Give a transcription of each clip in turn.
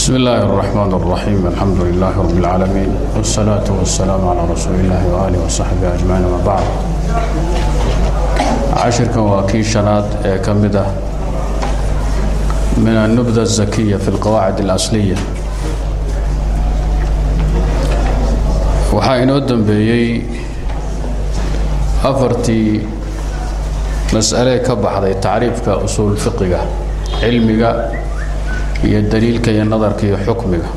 بسم الله الرحمن الرحيم الحمد لله رب العالمين والصلاة والسلام على رسول الله وآله وصحبه أجمعين ما بعد cashirkan waa kii shanaad ee ka mid ah min النبذة الزكية في القواعد الأصلية waxaa inoo dambeeyey afartii mas'ale ka baxday tacriifka usuul fiqiga cilmiga iyo daliilka iyo nadarka iyo xukmiga.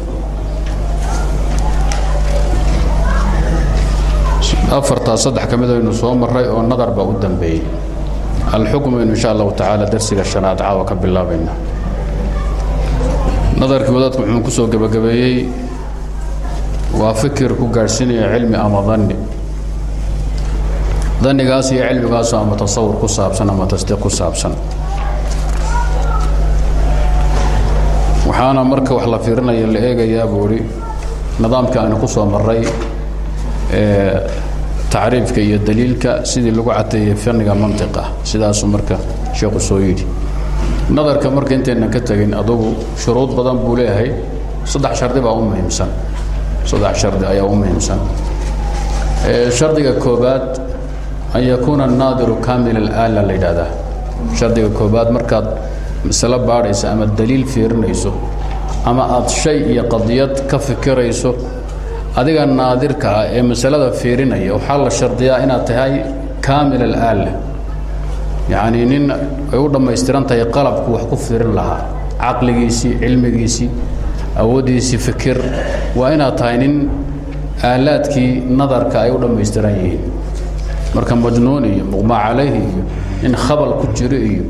Afartaas saddex ka mid aynu soo maray oo nadar baa u dambeeyey. Alxukmu aynu insha allahu tacaala darsiga shanaad caawa ka bilaabayna. Nadarkii wadaadku wuxuu ku soo gebagabeeyey waa fikir ku gaadhsiinaya cilmi ama danni danigaas iyo cilmigaasu ama tasawur ku saabsan ama tasdiiq ku saabsan waxaana marka wax la fiirinaya la eegayaa buu ihi nidaamkii aynu ku soo maray tacriifka iyo daliilka sidii lagu cadeeyey fanniga mantiqa sidaasuu marka sheekhu soo yidhi. Nadarka marka intaynan ka tegin adugu shuruud badan buu leeyahay saddex shardi baa u muhiimsan saddex shardi ayaa u muhiimsan. Shardiga koobaad an yakuuna annaadiru kaamil alaala la yidhahdaa shardiga koobaad markaad masalo baadhaysa ama daliil fiirinayso ama aad shay iyo qadiyad ka fikirayso adiga naadirka ah ee masalada fiirinaya waxaa la shardiyaa inaad tahay kaamil alaala yacnii nin ay u dhammaystiran tahay qalabku wax ku fiirin lahaa. Caqligiisii cilmigiisii awooddiisii fikir. Waa inaad tahay nin aalaadkii nadarka ay u dhammaystiran yihiin. Marka majnuun iyo muqmaa calayhi iyo nin khabal ku jiro iyo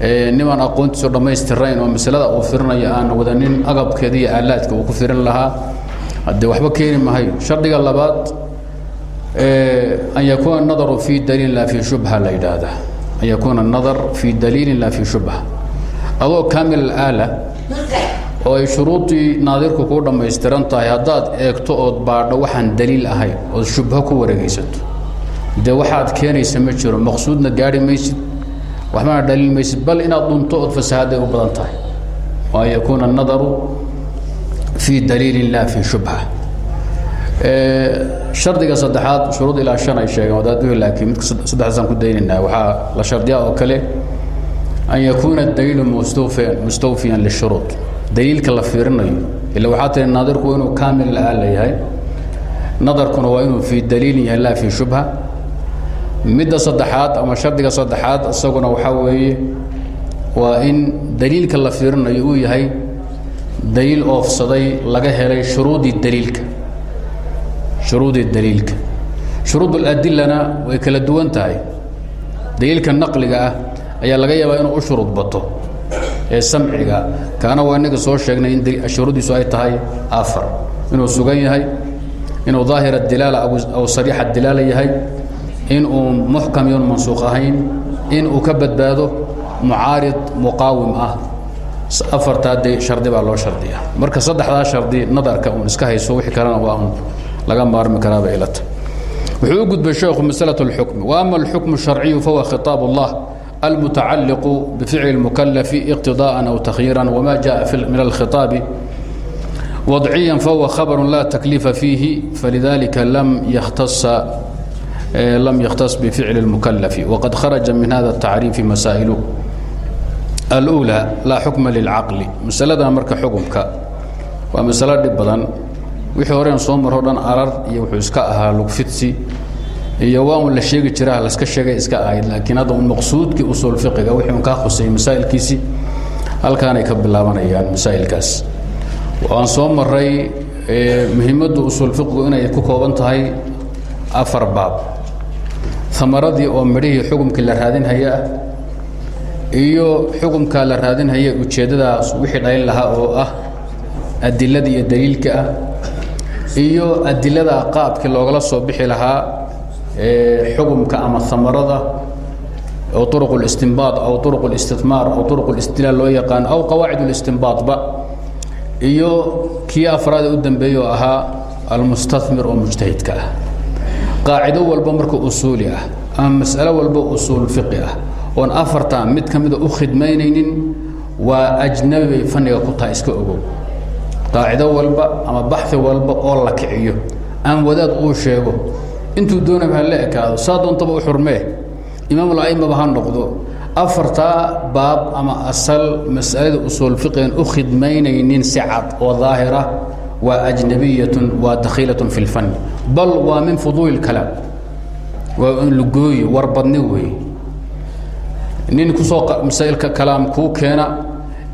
nimaan aqoontiisu dhammaystirayn oo masalada uu firinayo aan wadanin agabkeeda iyo aalaadka uu ku firin lahaa. Haddee waxba keeni mahayo shardiga labaad an yakuuna nadaru fii daliilin laa fii shubha la yidhaahdaa. An yakuuna nadar fii daliilin laa fii shubha. Adoo kaamil alaala oo ay shuruudii naadirku kuu dhammaystiran tahay haddaad eegto ood baadho waxaan daliil ahayn ood shubho ku wareegaysato. Dee waxaad keenaysa ma jiro maqsuudna gaari maysid waxbana dhaliil maysid bal inaad dhunto ood fasahaday u badan tahay. Oo an yakuuna nadaru fii daliilin laa fii shubha. Shardiga saddexaad shuruud ilaa shan ay sheegeen wadaadduhi laakiin midka saddexdaasaan ku daynaynaa. Waxaa la shardiyaa oo kale an yakuuna daliilu mustawfiyan mustawfiyan lishuruud. Daliilka la fiirinayo ila waxaa tiri naadirku inuu kaamil aala yahay. Nadarkuna waa inuu fii daliilin yahay laa fii shubha midda saddexaad ama shardiga saddexaad isaguna waxaa weeye waa in daliilka la fiirinayo uu yahay daliil oofsaday laga helay shuruudii daliilka. Shuruudii daliilka. Shuruud اladilana way kala duwan tahay. Daliilka naqliga ah ayaa laga yaabaa inuu u shuruud bato ee samciga. Kaana waa inaga soo sheegnay in shuruuddiisu ay tahay afar inuu sugan yahay inuu daahir adilaala aw sariix adilaala yahay in uu muxkam yoon mansuuq ahayn in uu ka badbaado mucaarid muqaawim ah afartaa de shardi baa loo shardiya marka saddexdaa shardi nadarka uun iska hayso wixii kalena waa un laga maarmi karaaba ilata wuxuu u gudbay sheekhu masalaة اlxukm وama اlxukm الsharciyu fahuwa khiطaab اllah almutacaliqu bificli اlmukalafi اqtidاءa aw takhyiira wma jaءa min اlkhiطaabi wadciya fahuwa khabr la takliifa fiihi falidalika lam ykhtasa lam ykhtas bficli اlmukalafi wqad kharaja min hada الtacriifi masaa'ilu alأulى laa xukma lilcaqli masaladan marka xukumka waa masalo dhib badan wixii horeen soo maroo dhan arar iyo wuxuu iska ahaa lugfidsi iyo waa un la sheegi jira laska sheegay iska ahayd laakiin hadda un maqsuudkii usuul fiqiga wixii un kaa khusayay masaa'ilkiisii halkaanay ka bilaabanayaan masaa'ilkaas waan soo maray muhiimaddu usuul fiqigu inay ku kooban tahay afar baab amaradii oo midhihii xukumkii la raadinhaya ah iyo xukumkaa la raadinhaya ujeeddadaas wixii dhalin lahaa oo ah adiladii iyo daliilka ah iyo adilada qaabkii loogala soo bixi lahaa xukumka ama amarada oo uruq اlistinbaad aw uruq اlistitmaar aw uruq اlistidlaal loo yaqaan aw qawaacid اlistinbaadba iyo kii afraada u dambeeye oo ahaa almustamir oo mujtahidka ah qaacido walba marka usuuli ah ama mas'alo walba usuul fiqi ah. Oon afartan mid ka mida u khidmaynaynin waa ajnabi bay fanniga ku tahay iska ogow. Qaacido walba ama baxi walba oo la kiciyo. Ama wadaad uu sheego intuu doonaba ha la ekaado saa doontaba u xurmee imaamula'imaba ha noqdo. Afartaa baab ama asal masalada usuul fiqigan u khidmaynaynin si cad oo daahira waa ajnabiyatun waa dakhiilatun fi lfanni bal waa min fuduuli اlkalaam waa in lugooye warbadni weeye nin ku soo masaa'ilka kalaam kuu keena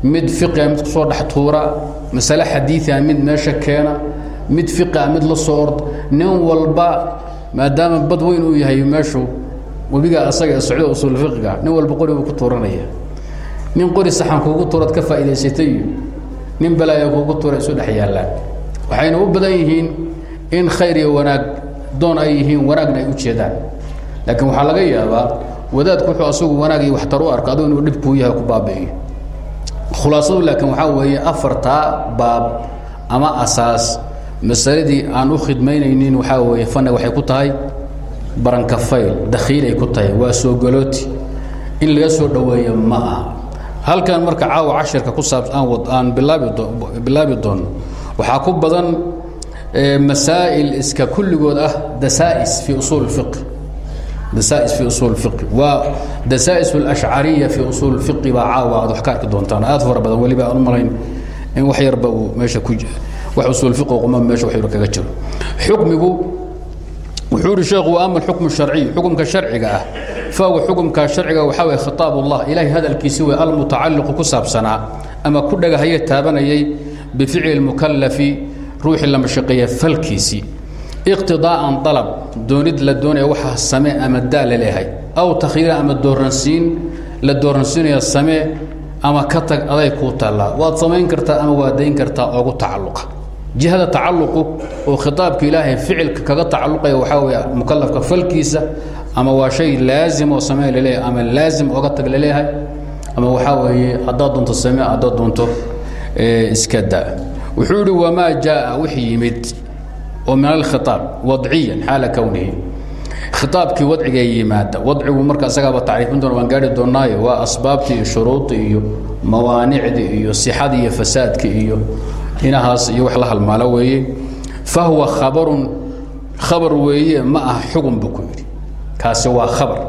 mid fiqiga mid ku soo dhex tuura masale xadiiثa mid meesha keena mid fiqiga mid la soo ord nin walba maadaama bad weyn uu yahay meeshu webiga asaga ee socda usuul fiqiga nin walba qori buu ku tuuranaya. Nin qori saxan kuugu tuuraad ka faa'idaysatay nin balaaya kuugu tuura isu dhex yaallaan waxayna u badan yihiin in khayr iyo wanaag doon ay yihiin wanaagna ay u jeedaan. Laakiin waxaa laga yaabaa wadaadku wuxuu asagu wanaag iyo waxtar u arko aduu inuu dhib kuu yahay ku baabi'iyo. Khulaasadu laakiin waxaa weeye afartaa baab ama asaas masaladii aan u khidmaynaynin waxaa weeye fanniga waxay ku tahay barankafayl dakhiilay ku tahay waa soogalooti in laga soo dhoweeyo ma aha. Halkan marka caawa cashirka ku saabs aan bilaabi doo bilaabi doono waxaa ku badan masaa'il iska kulligood ah dasaa'is fi usuul fiqh. Dasaa'is fi usuul fiqh. Waa dasaa'is alashcariya fi usuul fiqh baa caawa aad wax ka arki doontaan. Aad badan weliba aan u in wax yarba uu meesha ku wax usuul fiqh quma meesha wax yar kaga jiro. Xukmigu wuxuu yidhi sheekhu ama alxukmu sharciy xukumka sharciga ah. Fahuwa xukumka sharciga waxaa waye khitaab ullah ilaahay hadalkiisi wey almutacalliqu ku saabsanaa ama ku dhagahaye taabanayay bificli lmukalafi ruuxii la mashaqeeya falkiisii iqtidaa'an dalab doonid la doonaya waxaa samee ama daa la leeyahay aw takhyiiran ama dooransiin la dooransiinaya samee ama ka tag aday kuu taallaa waad samayn kartaa ama waad dayn kartaa oogu tacalluqa jihada tacaluqu oo khitaabka ilaahay ficilka kaga tacalluqaya waxaa weeye mukalafka falkiisa ama waa shay laazim oo samee la leeyahay ama laazim ooga tag la leeyahay ama waxaa weeye haddaad doonto samee haddaad doonto iska daa. Wuxuu yidhi wamaa jaaa? Wixii yimid oo min alkhitaab wadciyan xaala kownihi khitaabkii wadcigee yimaada wadcigu marka isagaaba tacriifin doona waan gaari doonaayo waa asbaabtii iyo shuruudii iyo mawaanicdii iyo sixadii iyo fasaadkii iyo inahaas iyo wax la halmaalo weeye. Fahuwa khabarun khabar weeye ma aha xugun buu ku yidhi. Kaasi waa khabar.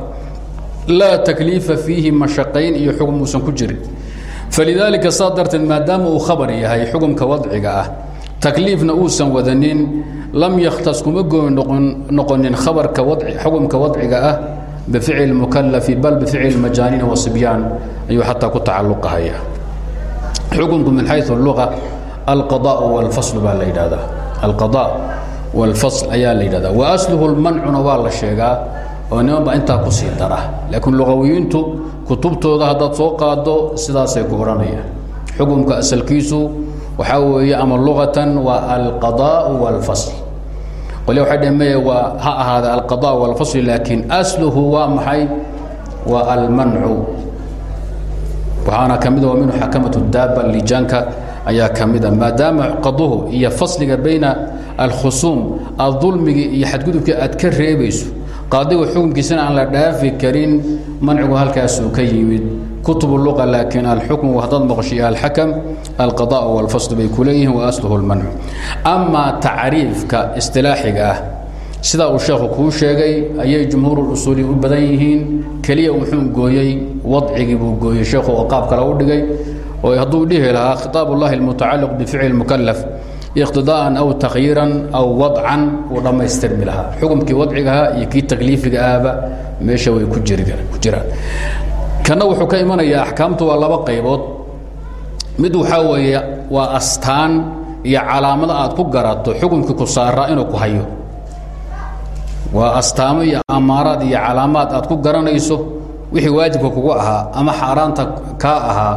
Laa takliifa fiihi mashaqayn iyo xugum uusan ku jirin falidaalika saa darteed maadaama uu khabar yahay xukumka wadciga ah takliifna uusan wadanin lam yakhtas kuma gooni noqonin khabarka xukumka wadciga ah bificli mukalafi bal bificli majaaniin wasibyaan ayuu xataa ku tacalluqahaya xukunku min xayu luga alqada wاlfasl baa la yidhahdaa alqada wاlfasl ayaa la yidhahdaa wa asluhu lmancuna waa la sheegaa oo nimanbaa intaa ku sii dara. Laakiin luqawiyiintu kutubtooda haddaad soo qaado sidaasay ku odhanayaan xukumka asalkiisu waxaa weeye ama luqatan waa alqadaau waalfasl qolya waxay dheheen meye waa ha ahaada alqada waalfasl laakiin asluhu waa maxay? Waa almancu waxaana ka waa minhu xakamatu daaba lijaanka ayaa ka maadaama qaduhu iyo fasliga bayna alkhusuum adulmigii iyo xadgudubkii aad ka reebayso qaadiga xukunkiisana aan la dhaafi karin mancigu halkaasuu ka yimid. Kutubu luqa laakiin alxukmu haddaad maqashay alxakam alqada walfasl bay ku wa asluhu lmancu amaa tacriifka istilaaxiga ah sidaa uu sheekhu kuu sheegay ayay jumhuurulusuuli u badan yihiin. Keliya wuxuu gooyey wadcigii buu gooyey sheekhu oo qaab kale dhigay. Oo hadduu dhihi lahaa khitaab ullahi almutacalliq bificli mukalaf iqtidaa'an aw takhyiiran aw wadcan uu dhammaystirmi lahaa xukumkii wadcigahaa iyo kii takliifiga ahba meesha way ku jiraan. Kanna wuxuu ka imanayaa axkaamtu waa laba qaybood. Mid waxaa weeye waa astaan iyo calaamada aad ku garato xukumkii ku saaraa inuu ku hayo. Waa astaamo iyo amaaraad iyo calaamaad aad ku garanayso wixii waajibka kugu ahaa ama xaaraanta kaa ahaa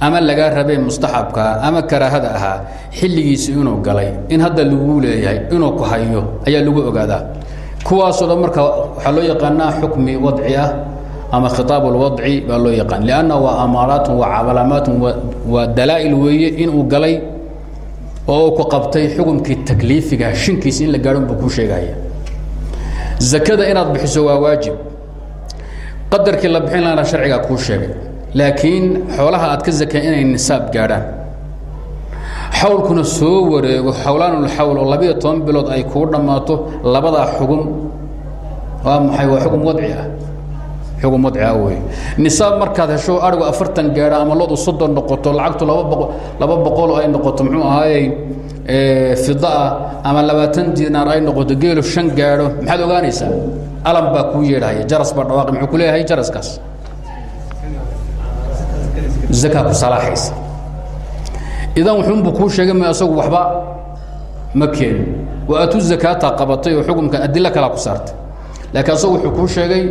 ama lagaa rabee mustaxabkaa ama karaahada ahaa xilligiisi inuu galay in hadda lagu leeyahay inuu ku hayo ayaa lagu ogaadaa. Kuwaasoo marka waxaa loo yaqaanaa xukmi wadci ah ama khitaab اlwadci baa loo yaqaan lanna waa amaaraatun waa calaamaatun waa dalaa'il weeye inuu galay oo ku qabtay xukumkii takliifiga shinkiisa in la gaadhon buu kuu sheegaya zakada inaad bixiso waa waajib. Qadarkii la bixin lahana sharcigaa kuu sheegay laakiin xoolaha aad ka zakeen inay nisaab gaadhaan. Xawlkuna soo wareego xawlaanulxawl oo labiyo toban bilood ay kuu dhammaato labadaa xugum waa maxay? Waa xugum wadci ah. Xugum wadci ah wey nisaab markaad hesho adhigu afartan gaadha ama loodu soddon noqoto lacagtu laba boqo laba boqoloo ay noqoto muxuu ahaayey fida ah ama labaatan dinaar ay noqoto geelo shan gaadho maxaad ogaanaysaa? Alam baa kuu yeedhahaya jaras baa dhawaaqi muxuu ku leeyahay jaraskaas zakaa ku salaaxaysa. Idan wuxuunbuu kuu sheegay ma asagu waxba ma keeno wa atu zakaataa qabatay oo xukumkan adilo kalaa ku saartay. Laakiin asagu wuxuu kuu sheegay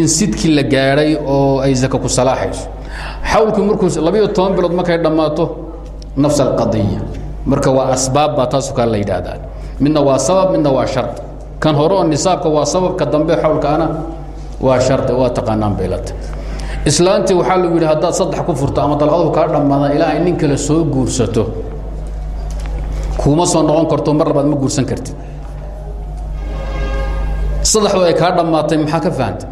in sidkii la gaadhay oo ay zaka ku salaaxayso. Xawlkii markuu labiyo toban bilood markay dhammaato nafs alqadiya marka waa asbaab baa taasu kaa la yidhaahdaa midna waa sabab midna waa shard kan hore oo nisaabka waa sababka dambe xawlkaana waa shardi waa taqaanaan baylata islaantii waxaa lagu yidhi haddaad saddex ku furto ama dalqaduhu kaa dhammaadaan ilaa ay nin kale soo guursato kuuma soo noqon karto mar labaad ma guursan kartid. Saddexdu ay kaa dhammaatay maxaa ka fahantay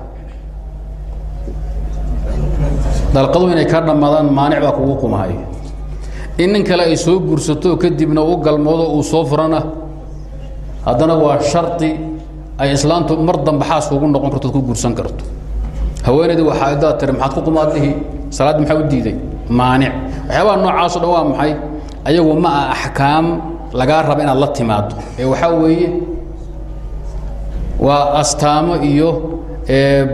dalqaduhu inay kaa dhammaadaan maanic baa kugu qumahay in nin kale ay soo guursato kadibna u galmoodo uu soo furana haddana waa shardi ay islaantu mar dambe xaas kugu noqon karto ku guursan karto haweenaydii waxaa idaa tiri maxaad ku qumaaddihi salaaddi maxaa u diiday? Maanic. Waxyaabaha noocaaso dhan waa maxay? Ayagu ma ah axkaam lagaa raba inaad la timaado ee waxaa weeye waa astaamo iyo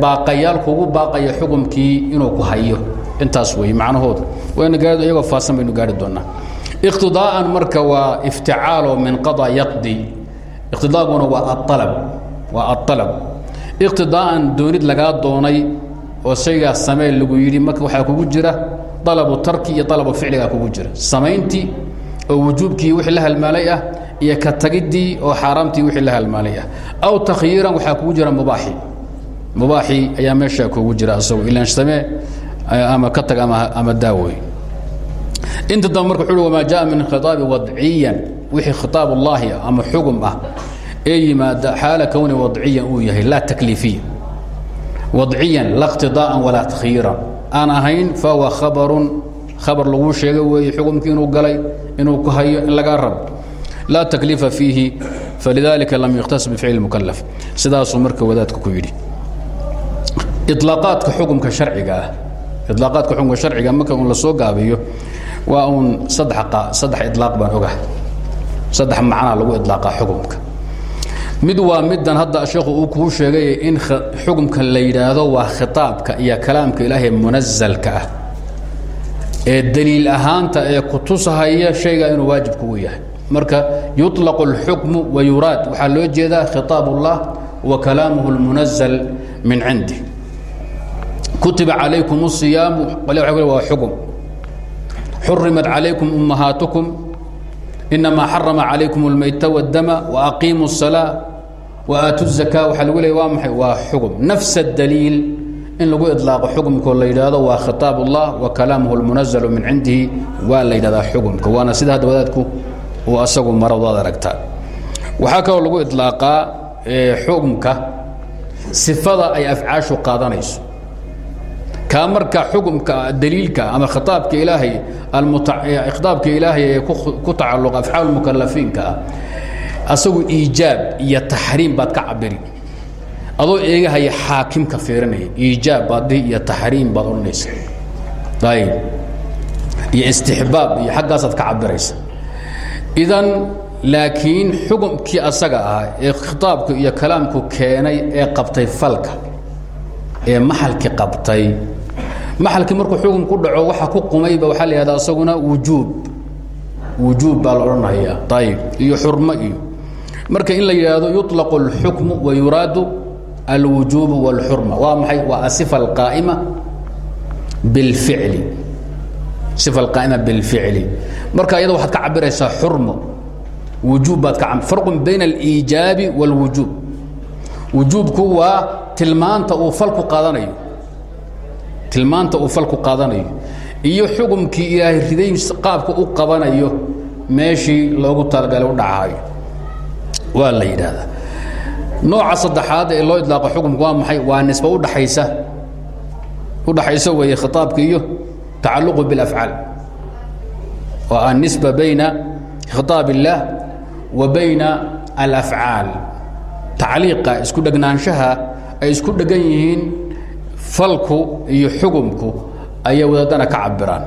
baaqayaal kugu baaqaya xukumkii inuu ku hayo. Intaas weeye macnahooda. Wayna gaari iyagoo faasan baynu gaari doonaa. Iqtidaa'an marka waa ifticaaloo min qada yaqdi. Iqtidaaguna waa aalab waa aalab iqtidaa'an doonid lagaa doonay oo shaygaas samee lagu yidhi marka waxaa kugu jira dalabu tarki iyo dalabu ficligaa kugu jira. Samayntii oo wujuubkii wixii la halmaalay ah iyo ka tagiddii oo xaaraamtii wixii la halmaalay ah. Aw takhyiiran waxaa kugu jira mubaaxi. Mubaaxi ayaa meesha kugu jira asago ilaan samee ama ka tag ama daawey inta dambe marka wuxuu wamaa jaa min khitaabi wadciyan wixii khitaab ullaahi ama xugum ah ee yimaada xaala kowni wadciyan uu yahay laa takliifiya wadciyan la iqtidaa'an walaa takhyiiran aan ahayn fahuwa khabarun khabar laguu sheega weeye xukumkii inuu galay inuu ku hayo in lagaa rabo laa takliifa fiihi falidalika lam yukhtas bificli mukalaf sidaasuu marka wadaadku ku yidhi. Ilaaqaadka xukumka sharciga ah ilaaqaadka xukumka sharciga marka uun la soo gaabiyo waa uun saddex saddex ilaaq baan ogahay. Saddex macnaa lagu ilaaqa xukumka mid waa middan hadda sheekhu uu kuu sheegay in xukumka la yidhaahdo waa khitaabka iyo kalaamka ilaahay munazalka ah ee daliil ahaanta ee kutusahaya shayga inuu waajib kugu yahay marka yuطlaqu اlxukmu wa yuraad waxaa loo jeedaa khitaab اllah wa kalaamuhu اlmunazal min cindi kutiba calaykum الصiyaamu waa xukm xurimat calaykum ummahaatukum inamaa xarama calaykum اlmayta wاdama waaqiimu الsalaa waatu zaka waxaa lagu leey waa maxay? Waa xugum. Nafs adaliil in lagu idlaaqo xugumkoo la yidhaahdo waa khitaab wa kalaamuhu almunazalu min cindihi. Waa la yidhahdaa xugumka. Waana sida hadda wadaadku uu asagu mara waad aragtaa. Waxaa kaloo lagu idlaaqaa xugumka. Sifada ay afcaashu qaadanayso. Kaa marka xugumka daliilka ama khitaabka ilaahay almukitaabka ilaahay ee ku tacalluqa afcaal mukalafiinka ah asagu iijaab iyo taxriim baad ka cabiri adoo eegahaya xaakimka fiirinaya iijaab baad dhihi iyo taxriim baad odhanaysa. Ayb iyo istixbaab iyo xaggaasaad ka cabiraysa idan laakiin xukumkii asaga ah ee khitaabku iyo kalaamku keenay ee qabtay falka ee maxalkii qabtay. Maxalkii markuu xukun ku dhaco waxa ku qumayba waxaa la yihahda asaguna wujuub. Wujuub baa la odhanaya ayib iyo xurmo iyo marka in la yidhaahdo yuطlaqu اlxukmu wa yuraadu alwujuub wاlxurma waa maxay waa asifa alqaa'ima biاlficli sifa alqaa'ima biاlficli marka iyada waxaad ka cabiraysaa xurmo wujuub baad ka farqun bayna aliijaabi wاlwujuub wujuubku waa tilmaanta uu falku qaadanayo tilmaanta uu falku qaadanayo iyo xukumkii ilaahay riday qaabka u qabanayo meeshii loogu talagalay u dhacayo waa la yidhaahdaa. Nooca saddexaad ee loo idlaaqo xukumka waa maxay? Waa nisba udhaxaysa udhaxaysa weeye khitaabka iyo tacalluqu biاlafcaal oo ah nisba bayna khitaab اllah wa bayna alafcaal. Tacliiqa isku dhegnaanshaha ay isku dhegan yihiin falku iyo xugumku ayay wadaadana ka cabiraan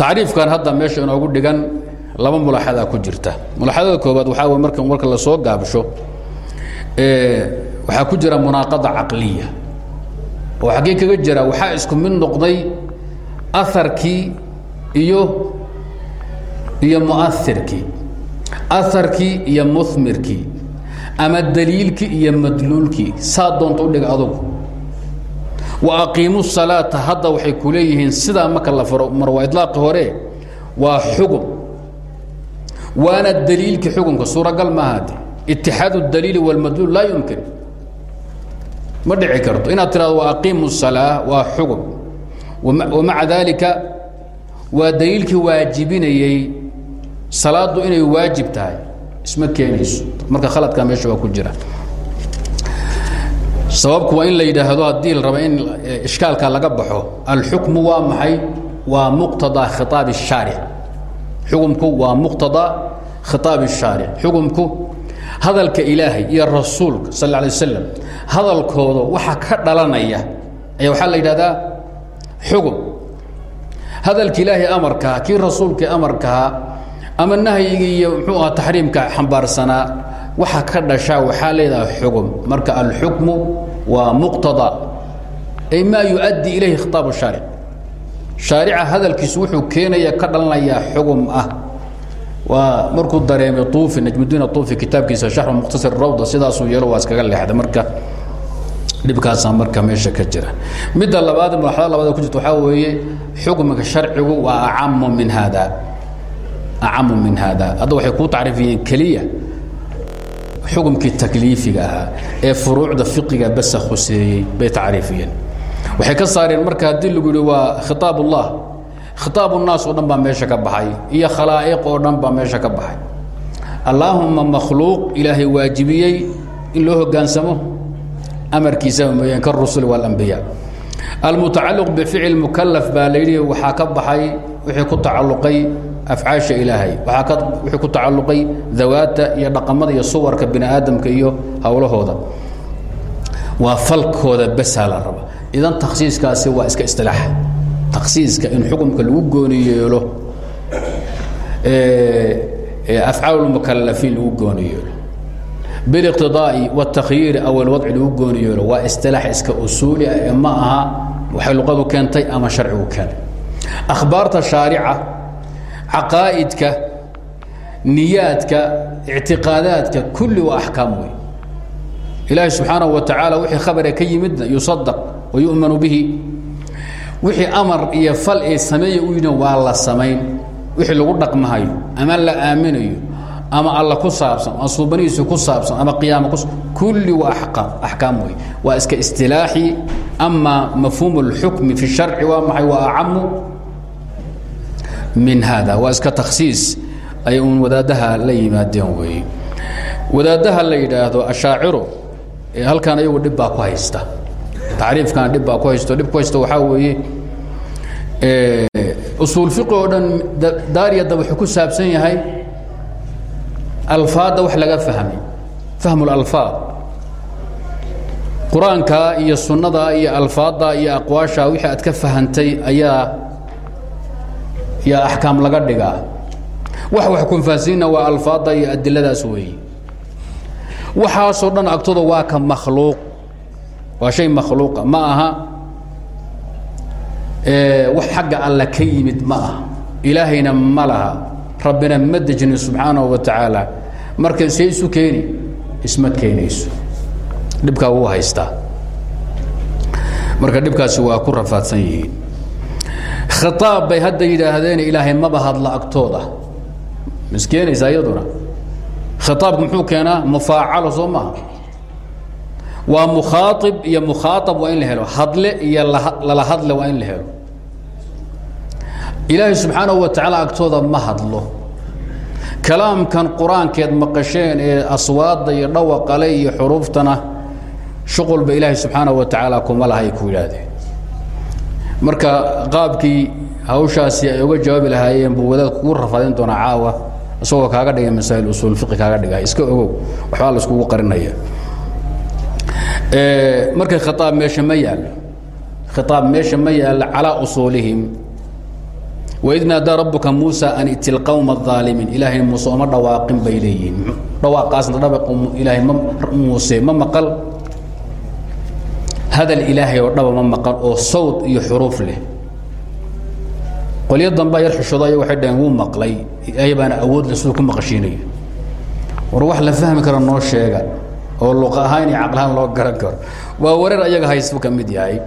tacriifkan hadda meesha inoogu dhigan laba mulaaxadaa ku jirta. Mulaaxadada koobaad waxaa w marka marka la soo gaabsho waxaa ku jira munaaqada caqliya. Oo xaggee jira waxaa isku mid noqday aharkii iyo iyo muairkii aharkii iyo mumirkii ama daliilkii iyo madluulkii saa doonta u adugu. Wa aqiimu salaata hadda waxay ku leeyihiin marka la faro mar waa hore waa xugum waana daliilkii xukumka suuragal maahade itixaadu daliili wاlmadluul laa yumkin ma dhici karto inaad tirahdo waa aqiimu salaa waa xugum wamaca daalika waa daliilkii waajibinayey salaaddu inay waajib tahay isma keenayso marka khaladkaa meesha waa ku jira sababku waa in la yidhaahdo haddii la raba in ishkaalka laga baxo alxukmu waa maxay waa muqtadaa khiaab الshaaric xukumku waa muqtadaa khiaab الshaaric xukumku hadalka ilaahay iyo rasuulka sal ه alay waslam hadalkooda waxa ka dhalanaya ayaa waxaa la yidhahdaa xugum hadalka ilaahay amarkaha kii rasuulkai amarkaha ama nahyigii iyo mxuu aha taxriimka xambaarsanaa waxa ka dhashaa waxaa leedaha xugum marka alxukmu waa muqtada ay maa yuؤaddi ilayhi khiطaab الshaaric shaarica hadalkiisu wuxuu keenaya ka dhalanayaa xugum ah. Waa markuu dareemay uufi najmudiin uufi kitaabkiisa sharxu mukhtasar rawda sidaasuu yeelo waa iskaga leexda marka dhibkaasaa marka meesha ka jira. Midda labaad mulaxada labaad ku jirta waxaa weeye xukmiga sharcigu waa acamu min haada. Acamu min haada. Hadda waxay kuu tacriifiyeen keliya xukumkii takliifiga ahaa ee furuucda fiqiga basa khuseeyey bay tacriifiyeen waxay ka saareen marka haddii lagu yihi waa khiaab ullah khiaab oo dhan baa meesha ka baxay iyo khalaa'iq oo dhan baa meesha ka baxay. Allaahuma makhluuq ilaahay waajibiyey in loo hogaansamo amarkiisaba mooyeen ka rusul walambiya almutacaliq bificil mukalaf baa layidhi waxaa ka baxay wixii ku tacalluqay afcaasha ilaahay. Waaa wixii ku tacalluqay dawaata iyo dhaqamada iyo suwarka bini aadamka iyo howlahooda waa falkooda basaa la raba idan takhsiiskaasi waa iska isilaax takhsiiska in xukumka lagu gooni yeelo afcaalulmukalaiin lagu gooni yeelo biliqtidaai wاtakhyiiri aw alwadci lagu gooni yeelo waa istilaax iska usuuli ah ee ma aha waxay luqadu keentay ama sharcigu keenay. Akhbaarta shaarica caqaa'idka niyaadka ictiqaadaadka kulli waa axkaam wey ilaahi subxaanaه wa tacaala wixii khabare ka yimidna yusadq wa yu'manu bihi wixii amar iyo fal ee sameeya u yidhin waa la samayn wixii lagu dhaqmahayo ama la aaminayo ama alla ku saabsan ama suubanihiisu ku saabsan ama qiyaama ku kulli waa akaam axkaam wey waa iska istilaaxi ama mafhuum اlxukmi fi sharci waa maxay waa acamu min hada waa iska takhsiis ay uun wadaadaha la yimaadeen weeye wadaadaha la yidhaahdo ashaaciro halkan ayagu dhib baa ku haysta tacriifkan dhib baa ku haysto. Dhib ku haysta waxaa weeye usuul fiqi oo dhan daariyadda wuxuu ku saabsan yahay alfaadda wax laga fahmay. Fahmu اlalfaad qur'aanka iyo sunnada iyo alfaadda iyo aqwaasha wixii aad ka fahantay ayaa yaa axkaam laga dhigaa. Wax wax kunfahansiinna waa alfaadda iyo adiladaas weeye. Waxaasoo dhan agtooda waa ka makhluuq waa shay makhluuqa ma aha. Wax xagga alla ka yimid ma aha. Ilaahayna ma laha. Rabbina ma dejinin subxaanahu wa tacaala. Marka see isu keeni isma keenayso. Dhibkaa wuu haystaa. Marka dhibkaasi waa ku rafaadsan yihiin. Khitaab bay hadda yidhaahdeen ilaahay maba hadla agtooda mis keenaysaa iyaduna? Khitaabku muxuu keenaa mufaacalo soo maaha waa mukhaaib iyo mukhaaab waa in la helo. Hadle iyo lala hadle waa in la helo. Ilaahay wa tacaala agtooda ma hadlo. Kalaamkan qur'aankeed maqasheen ee aswaadda iyo dhawaqale iyo xuruuftana shuqulba ilaahay subxaanahu wa tacaala kuma lahay ku yidhaahdeen. Marka qaabkii hawshaasi ay uga jawaabi lahaayeen buu wadaad kugu rafaadin doonaa caawa isagoo kaaga dhigay masaa'il usuul fiqi kaaga dhigay iska ogow waxbaa la iskugu qarinaya marka khitaab meesha ma yaallo khitaab meesha ma yaallo calaa usuulihim waid naadaa rabbuka muusa an iti lqawma الظaalimiin ilaahay muuse oma dhawaaqin bay leeyihiin dhawaaqaasna dhaba ilaahay ma muuse ma maqal hadal ilaahay oo dhaba ma maqan oo sawd iyo xuruuf leh qolyo dambaa yar xishoodo aya waxay dhaheen wuu maqlay ilaahay baana awood le siduu ku maqashiinayo war wax la fahmi karo noo sheega oo luqa ahaan iyo caqlahaan loo garan karo. Waa wareer ayaga haysbu ka mid yahay.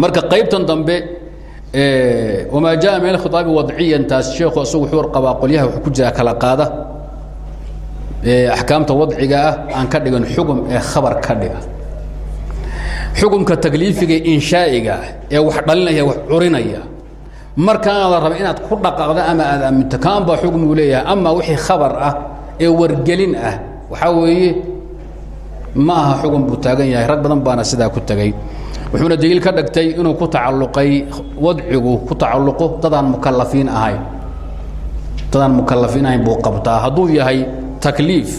Marka qaybtan dambe wamaa jaa min alkhitaabi wadciyan taas sheekhu isagu wuxuu qabaa qolyaha wuxuu ku jira kala qaada. Axkaamta wadciga ah aan ka dhigan xugum ee khabar ka dhiga. Xukumka takliifiga inshaa'iga ee wax dhalinaya wax curinaya. Markaan la raba inaad ku dhaqaaqdo ama aad aaminto kaan baa xukmigu leeyahay. Ama wixii khabar ah ee wargelin ah. Waxaa weeye ma aha xugun buu taagan yahay. Rag badan baana sidaa ku tegey wuxuuna daliil ka dhigtay inuu ku tacalluqay wadcigu ku tacalluqo dadaan mukalafiin ahayn dadaan mukalafiin ahayn buu qabtaa. Hadduu yahay takliif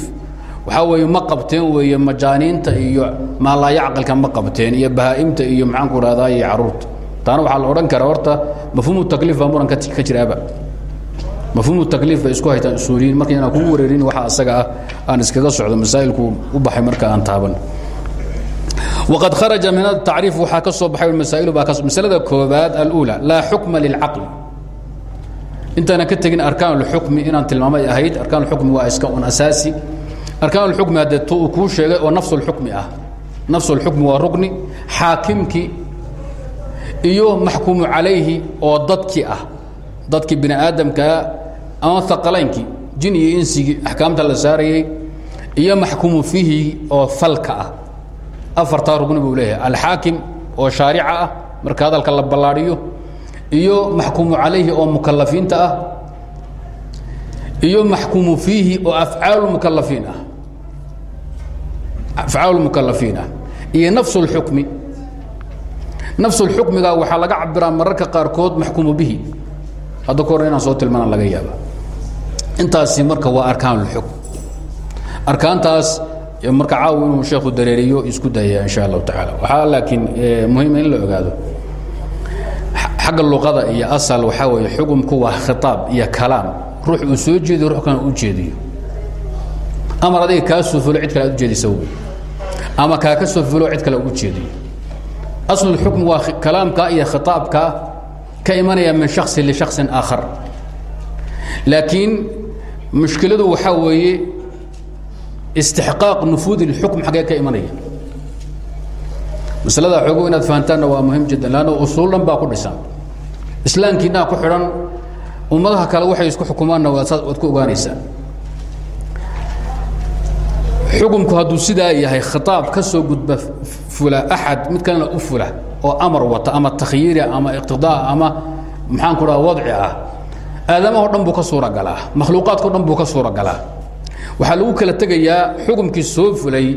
waxaa weeye ma qabteen weeye majaaniinta iyo maalaayacqalka ma qabteen iyo bahaa'imta iyo maxaanku rahdaa iyo carruurta taana waxaa la odhan karaa horta mafhuumu takliif baa muran ka jiraaba mafhuumu takliif bay isku haytaan usuuliyiin marka inaan kuu wareerin waxa asaga ah aan iskaga socdo masaa'ilku u baxay marka aan taaban. Waqad kharaja min atacriif waxaa ka soo baxay masaa'ilu baa ka masalada koobaad alula laa xukma lilcaqli. Intaanan ka tegin arkaan ulxukmi inaan tilmaamay ahayd arkaan ulxukmi waa iska un asaasi. Arkaan ulxukmi haddee tu uu kuu sheegay oo nafsulxukmi ah. Nafsulxukmi waa rugni xaakimkii iyo maxkuumu calayhi oo dadkii ah. Dadkii bini aadamkaa ama aqalaynkii jin iyo insigii axkaamta la saarayey iyo maxkuumu fiihi oo falka ah. Afartaa rugni buu leeyahay alxaakim oo shaarica ah marka hadalka la ballaadhiyo iyo maxkuumu calayhi oo mukalafiinta ah iyo maxkuumu fiihi oo afcaal mukalafiin ah. Afcaal mukalafiin ah. Iyo nafs اlxukmi nafs اlxukmiga waxaa laga cabiraa mararka qaarkood maxkuumu bihi. Hadda ka hor inaan soo tilmaana laga yaaba intaasi marka waa arkaan اlxukm arkaantaas marka caaw inuu sheekhu dareeriyo isku daya in sha allahu tacaala. Waxaa laakiin muhima in la ogaado xagga luqada iyo asal waxaa weeye xukumku waa khitaab iyo kalaam. Ruux uu soo jeediyo ruux kana u jeediyo. Amar adiga kaa soo fulo cid kale aad ujeedisa wey ama kaa ka soo fulo cid kale u jeediyo. Aslu اlxukm waa kalaamka iyo khitaabka ka imanaya min shaksi lishaksin aakhar. Laakiin mushkiladu waxaa weeye istixqaaq nufuud اlxukm xaggee ka imanaya. Maslada xoogo inaad fahantaanna waa muhiim jiddan lanna usuul dhan baa ku dhisan. Islaamkiinaa ku xidhan ummadaha kale waxay isku xukumaanna waad ku ogaanaysaa xukumku hadduu sidaa yahay khitaab ka soo gudba fula axad mid kalena u fula oo amar wata ama takhyiiri ama iqtidaa ama maxaan ku dhaha wadci ah aadamahao dhan buu ka suuragalaa makhluuqaadkao dhan buu ka suuragalaa waxaa lagu kala tegayaa xukumkii soo fulay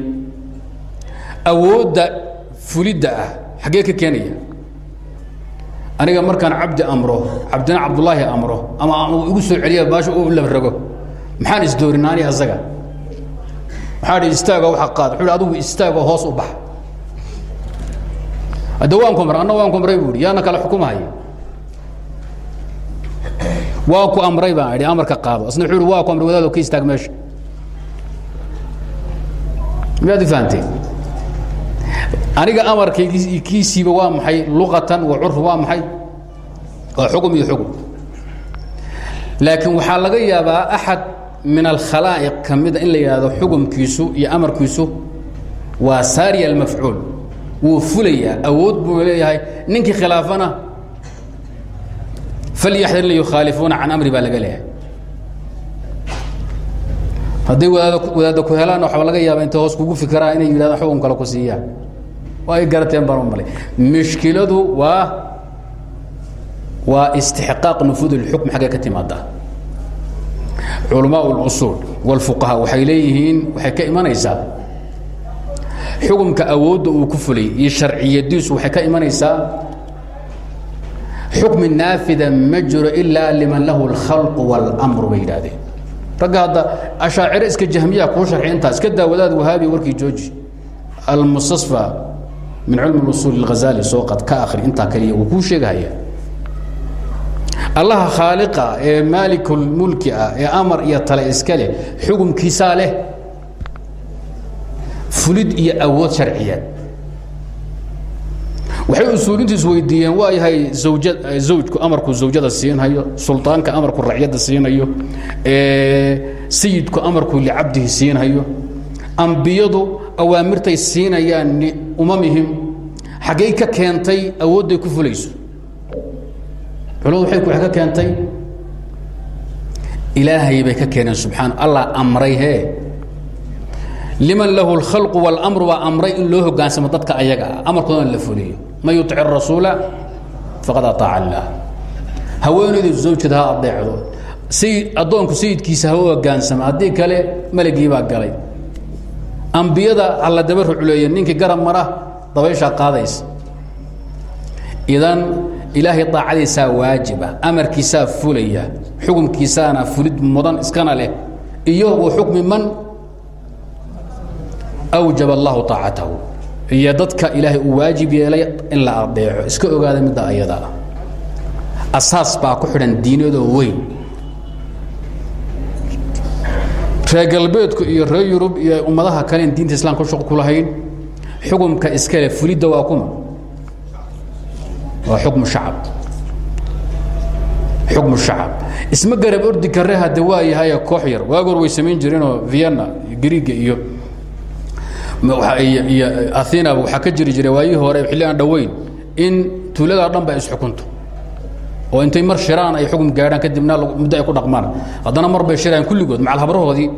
awoodda fulidda ah xaggee ka keenaya. Aniga markaan cabdi amro cabdina cabdulaahi amro ama igu soo celiya baasho u labrago maxaan isdoorinaa ani asaga. Maxaa dhi istaago waxa qaad. Wuxuu adigu istaagoo hoos u bax. Hadda waan ku amray anna waan ku amray buu ihi yaana kala xukumahaya waan ku amray baan idhi amarka qaado. Asna wuxuu ihi waa ku amray wadaado ka istaag meesha. Miyaad fahanteen aniga amarkaygi kiisiiba waa maxay? Luqatan wa curf waa maxay? Waa xukm iyo xukm laakiin waxaa laga yaabaa axad min alkhalaa'iq ka in la yidhahdo xukumkiisu iyo amarkiisu waa saariya almafcuul wuu fulayaa awood buu leeyahay. Ninkii khilaafana falyaxdir la yukhaalifuuna can amri baa laga leeyahay hadday wadaad wadaadda ku helaan waxaa laga yaaba intay hoos kugu fikiraa inay yidhahdaan xukum kale ku siiyaan waa ay garateen baan u malay mushkiladu waa waa istixqaaq nufuud اlxukm xaggee ka timaada culamaa اlusuul wاlfuqahaa waxay leeyihiin waxay ka imanaysaa xukumka awoodda uu ku fulay iyo sharciyadiisu waxay ka imanaysaa xukmi naafida ma jiro ilaa liman lahu اlkhalqu wاlmru bay yidhaahdeen ragga hadda ashaacire iska jahmiya kuu sharxi intaa iska daa wadaad wahaabi warkii jooji almustasfa min cilmi اusuul اghazali soo qad ka akri intaa kaliya wuu kuu sheegahaya allaha khaaliqa ee maalikulmulki ah ee amar iyo tale iska leh xukumkiisaa leh fulid iyo awood sharciyeed waxay usuulintu isweydiiyeen waa yahay awja zawjku amarku zawjada siinhayo sulطaanka amarku racyadda siinhayo sayidku amarku licabdihi siinhayo ambiyadu awaamirtay siinayaan umamihim xaggay ka keentay awoodday ku fulayso culamadu waay ku ka keentay ilaahay bay ka keeneen subxaana allah amray hee liman lahu اlkhalqu wاlmru baa amray in loo hogaansamo dadka ayaga ah amarkoodana la fuliyo man yuic rasuula faqad aaaca اllah haweenaydu zawjada ha adeecdo adoonku sayidkiisa ha u hogaansama haddii kale meligiibaa galay. Ambiyada alla daba ruculeeya ninkii garab mara dabayshaa qaadaysa. Idan ilaahay daacadiisaa waajiba amarkiisaa fulaya xukunkiisaana fulid mudan iskana leh iyo wa xukmi man awjaba allahu aacatahu iyo dadka ilaahay uu waajib yeelay in la adeeco iska ogaada midda ayada. Ah asaas baa ku xidhan diinadoo weyn. Reer galbeedku iyo reer yurub iyo ummadaha kalen diinta islamka shaq ku lahayn xukumka iskale fulidda waa kuma. Waa xukmu shacab. Xukmu shacab. Isma garab ordi kare hadde waa yahaye koox yar. Waag hor way samayn jireenoo vienna griiga iyo iyo athinaba waxaa ka jiri jiray waayihii hore xilli aan dhoweyn in tuuladaa dhan ba isxukunto. Oo intay mar shiraan ay xukun gaadhaan kadibna muddo ay ku dhaqmaan. Haddana mar bay shiraan kulligood macal habrahoodii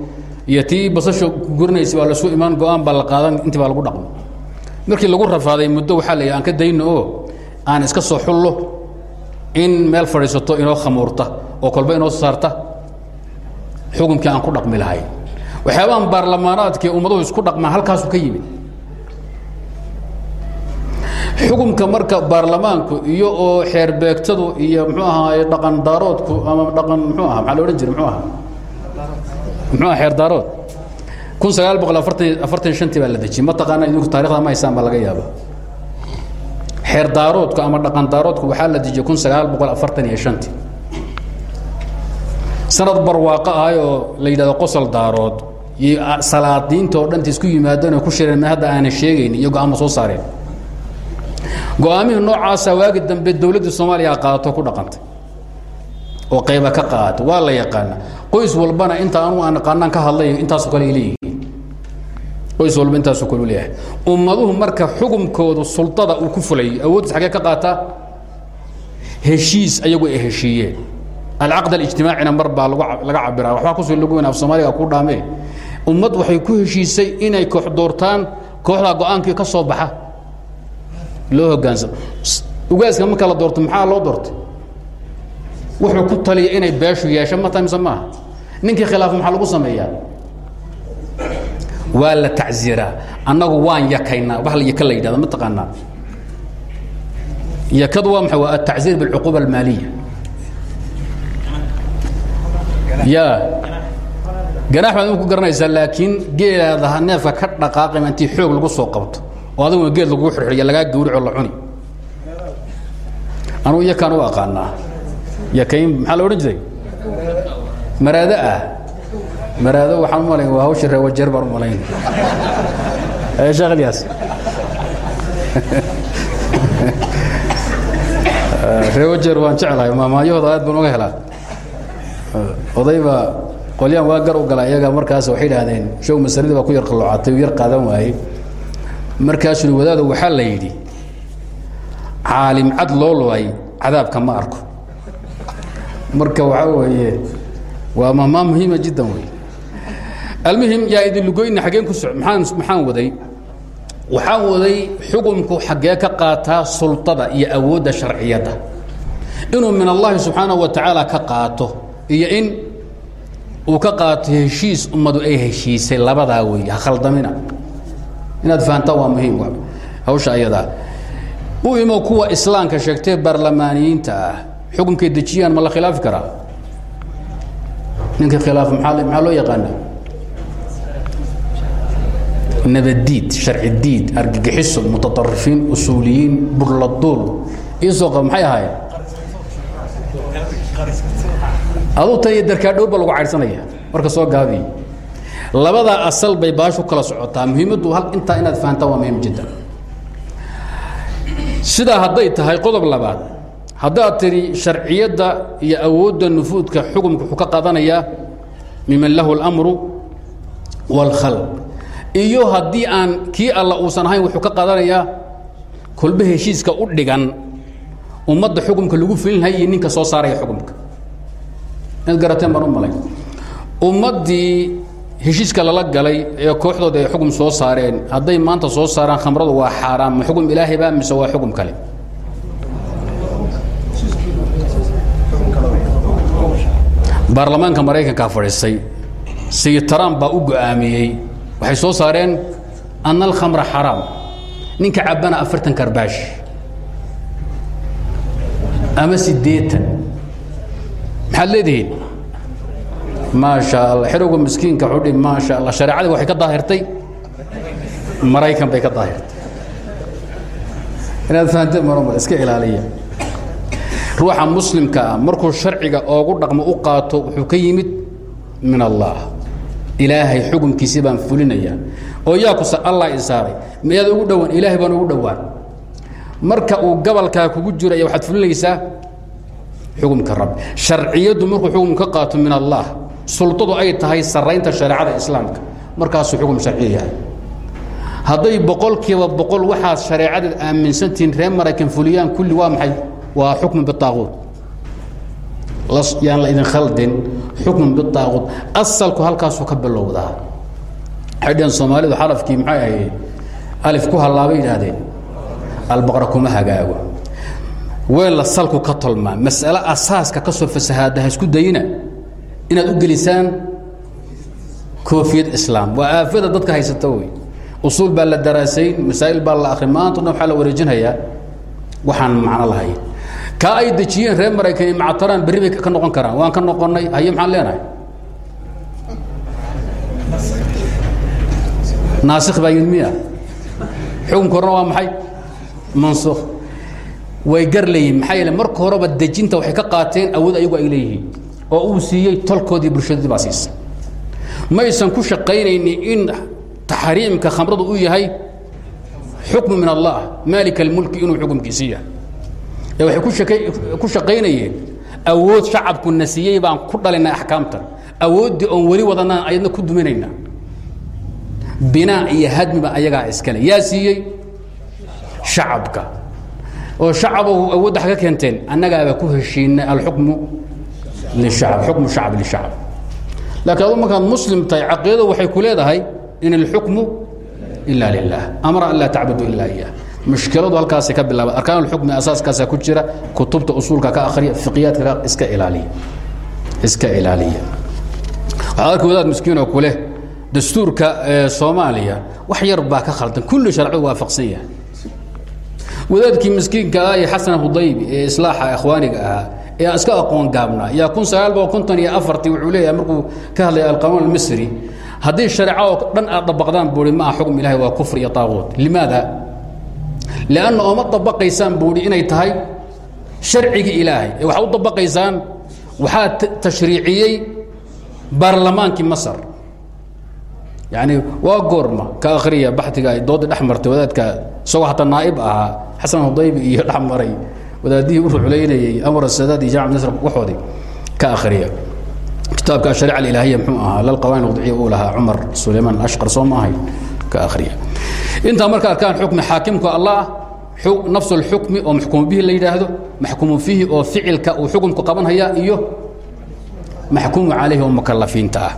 iyo tii basasha gurinaysa baa lasu imaan go'aan baa la qaadan intii baa lagu dhaqmo. Markii lagu rafaaday muddo waxaa la aan ka dayno oo aan iska soo xullo in meel fadhiisato inoo khamuurta oo kolba inoo saarta xukunkii aan ku dhaqmi lahay waxyaabahan baarlamaanaadkii ummaduhu isku dhaqmaan halkaasu ka yimid. Xukumka marka baarlamaanku iyo oo xeerbeegtadu iyo mxuu ahaay dhaqan daaroodku ama dhaqan mxuu aha maxaa la odhan jira mxuu aha muxuu aha xeer daarood. kun sagaal boqol afartan afartan shantii baa la dejiyey. Ma taqaana idinku taarikhda ma haysaan baa laga yaaba xeer daaroodku ama dhaqan daaroodku waxaa la dejiyey kun sagaal boqol afartan iyo shantii. Sanad barwaaqo ahay oo la yidhahdo qosol daarood iyo salaadiinta oo dhanta isku yimaadeen ku shireen hadda aanan sheegayn iyo go'aama soo saareen. Go'aamihii noocaasa waagi dambe dowladda soomaaliya qaadato ku dhaqantay oo qayba ka qaata waa la yaqaana qoys walbana inta anu aan aqaanaan ka hadlay intaasoo kale ay qoys walba intaasoo kale leeyahay. Ummaduhu marka xukumkoodu sultada uu ku fulayay awooddiis xaggee ka qaataa heshiis ayagu ay heshiiyeen. Alcaqd alijtimaacina mar baa laga cabiraa waxbaa ku soo lagoyn af soomaaliga ku dhaamee ummad waxay ku heshiisay inay koox doortaan kooxdaa go'aankii ka soo baxa. Loo hogaansamo ugaaska marka la doorto maxaa loo doortay? Wuxuu ku taliya inay beeshu yeesho ma tahay mise maaha. Ninkii khilaafa maxaa lagu sameeyaa? Waa la tacziiraa. Annagu waan yakaynaa. Wax yaka la yidhahda ma taqaanaa? Yakadu waa maxay? Waa altacziir bilcuquuba almaaliya. Ya ganaax baad ku garanaysaa laakiin geelaada neefka ka dhaqaaqayma intii xoog lagu soo qabto oo adiguna geed lagugu xirxiya lagaa gawrico la cuni. Anugu iyakaan u aqaanaa. Yakayn maxaa la odhan jiray? Maraado ah. Maraado waxaan u malayn waa hawsha reewajeer baan u malayn. Sheekh ilyaas reewajeer waan jeclahay maamaayahooda aad baan uga helaa. Odayba qolyaan waa gar u gala iyaga markaas waxay idhaahdeen show masaladii baa ku yar qalloocatay u yar qaadan waayey markaasuu wadaado waxaa la yidhi caalim cad loo lulay cadaabka ma arko. Marka waxaa weeye waa mahmaa muhiima jiddan wey almuhim yaa idin lugoyna xaggeen ku soc maxaan maxaan waday? Waxaan waday xukumku xaggee ka qaataa sultada iyo awoodda sharciyadda. Inuu min allahi subxaanahu wa tacaala ka qaato iyo in uu ka qaato heshiis ummadu ay heshiisay labadaa weeye ha khaldamina. Inaad fahantaan waa muhiim hawsha ayadaa u imo kuwa islaamka sheegtee baarlamaaniyiinta ah xukunkay dejiyaan ma la khilaafi karaa? Ninka khilaaf maa maxaa loo yaqaana nabadiid sharci diid argagixiso mutaarifiin usuuliyiin burladuul iisoo qaba maxay ahaayeen aduu tan iyo darkaadhowba lagu caydhsanaya marka soo gaabiy labadaa asal bay baashu kala socotaa. Muhiimaddu hal intaa inaad fahantaan waa muhiim jiddan sidaa hadday tahay qodob labaad. Haddaad tidhi sharciyadda iyo awoodda nufuudka xukumka wuxuu ka qaadanayaa miman lahu اlamru wاlkhalq iyo haddii aan kii alla uusan ahayn wuxuu ka qaadanayaa kolbe heshiiska u dhigan. Ummadda xukumka lagu filinhay iyo ninka soo saaraya xukumka inaad garateen baan u malay. Ummaddii heshiiska lala galay ee kooxdooda ay xukum soo saareen hadday maanta soo saaraan khamradu waa xaaraam ma xukum ilaahiba mise waa xukum kale? Baarlamaanka maraykankaa fadhiistay sii trump baa u go'aamiyey waxay soo saareen ana alkhamra xaraam ninka cabbana afartan karbaash ama siddeetan maxaad leedihiin? Maasha allah xerowga miskiinka xudhi maasha allah shareecadii waxay ka daahirtay maraykan bay ka daahirtay. Inaad fahanteen marmar iska ilaaliya. Ruuxa muslimka ah markuu sharciga oogu dhaqmo u qaato wuxuu ka yimid min allah ilaahay xukumkiisii baan fulinaya. Oo yaa kusa allah i saaray. Miyaad ugu dhowaan? Ilaahay baan ugu dhowaan. Marka uu gabalkaa kugu jiro aya waxaad fulinaysaa xukumka rabbi sharciyaddu markuu xukum ka qaato min allah sultadu ay tahay saraynta shareecada islaamka. Markaasuu xukum sharciya yahay. Hadday boqolkiiba boqol waxaad shareecadeed aaminsantihiin reer maraykan fuliyaan kulli waa maxay? Waa xukmu bitaaquud yaan la idin khaldin xukmun bitaaquud asalku halkaasuu ka bilowdaa. Dhaheen soomaalidu xarafkii maxay ahayd alif ku hallaabay yidhaahdeen. Albaqra kuma hagaago weella salku ka tolmaa mas'ale asaaska ka soo fasahaada ha isku dayina inaad u gelisaan koofiyad islaam. Waa aafada dadka haysata wey usuul baa la daraasayn masaa'il baa la akri maanta dhan waxaa la wareejinayaa. Waxaan macno lahayn kaa ay dejiyeen reer maraykan iyo macataraan berri bay ka noqon karaan. Waan ka noqonnay haye maxaan leenahay? Naasikh baa yimid miya. Xukunka horena waa maxay? Mansukh way gar leeyihiin maxaa yeele marka horeba dejinta waxay ka qaateen awood ayagu ay leeyihiin oo uu siiyey tolkoodii bulshadii baa siisay maysan ku shaqaynaynin in taxriimka khamradu uu yahay xukmu min allah maalika almulki inuu xukumkiisi yahay ee waxay ku shaqaynayeen. Awood shacabku na siiyey baan ku dhalinay axkaamtan. Awooddii oon weli wadanaan ayadna ku duminaynaa binaa iyo hadmiba ayagaa iskale yaa siiyey shacabka oo shacabow awoodda xaga keenteen annagaaba ku heshiinay alxukmu lishacab xukmu shacab lishacab. Laakiin adu markaad muslim tahay caqiidadu waxay ku leedahay in alxukmu ila lilah amara an laa tacbudu ila iyah mushkiladu halkaasay ka bilaaba arkaan alxukmi asaaskaasaa ku jira kutubta usuulka ka akhriya fiqiyaadka iska ilaaliya. Iska ilaaliya. Waxaad arki wadaad miskiin oo kuleh dastuurka soomaaliya wax yar baa ka khaldan kulli sharcadu waafaqsan yahay wadaadkii miskiinka ah ee xasan hudaybi ee islaaxa ikhwaaniga ahaa ee iska aqoon gaabnaa. Yaa kun sagaal boqol konton iyo afartii wuxuu leeyahay markuu ka hadlaya alqanuun almisri haddii shareeco oo dhan aad dabaqdaan buuhi ma aha xukm ilahay waa kufr iyo taaquut limaada? Lianna ooma dabaqaysaan buuhi inay tahay sharcigii ilaahay. Ee waxaa u dabaqaysaan waxaa tashriiciyey baarlamaankii masar yani waa goorma ka akhriya baxtiga ay dooda dhex martay wadaadka isagoo hataa naa'ib ahaa. Xasan hudaybi iyo dhex maray. Wadaadihii u ruclaynayey amar asadaad iyo jamc nasr waxoodii ka akhriya. Kitaabka ashariica alilaahiya muxuu ahaa lalqawaanin wadciya uu lahaa cumar sulaymaan ashqar soo ma ahayn ka akhriya. Intaa marka arkaan xukmi xaakimka allah nafsu اlxukmi oo maxkumu bihi la yidhaahdo maxkumu fiihi oo ficilka uu xukumku qabanhaya iyo maxkumu calayhi oo mukalafiinta ah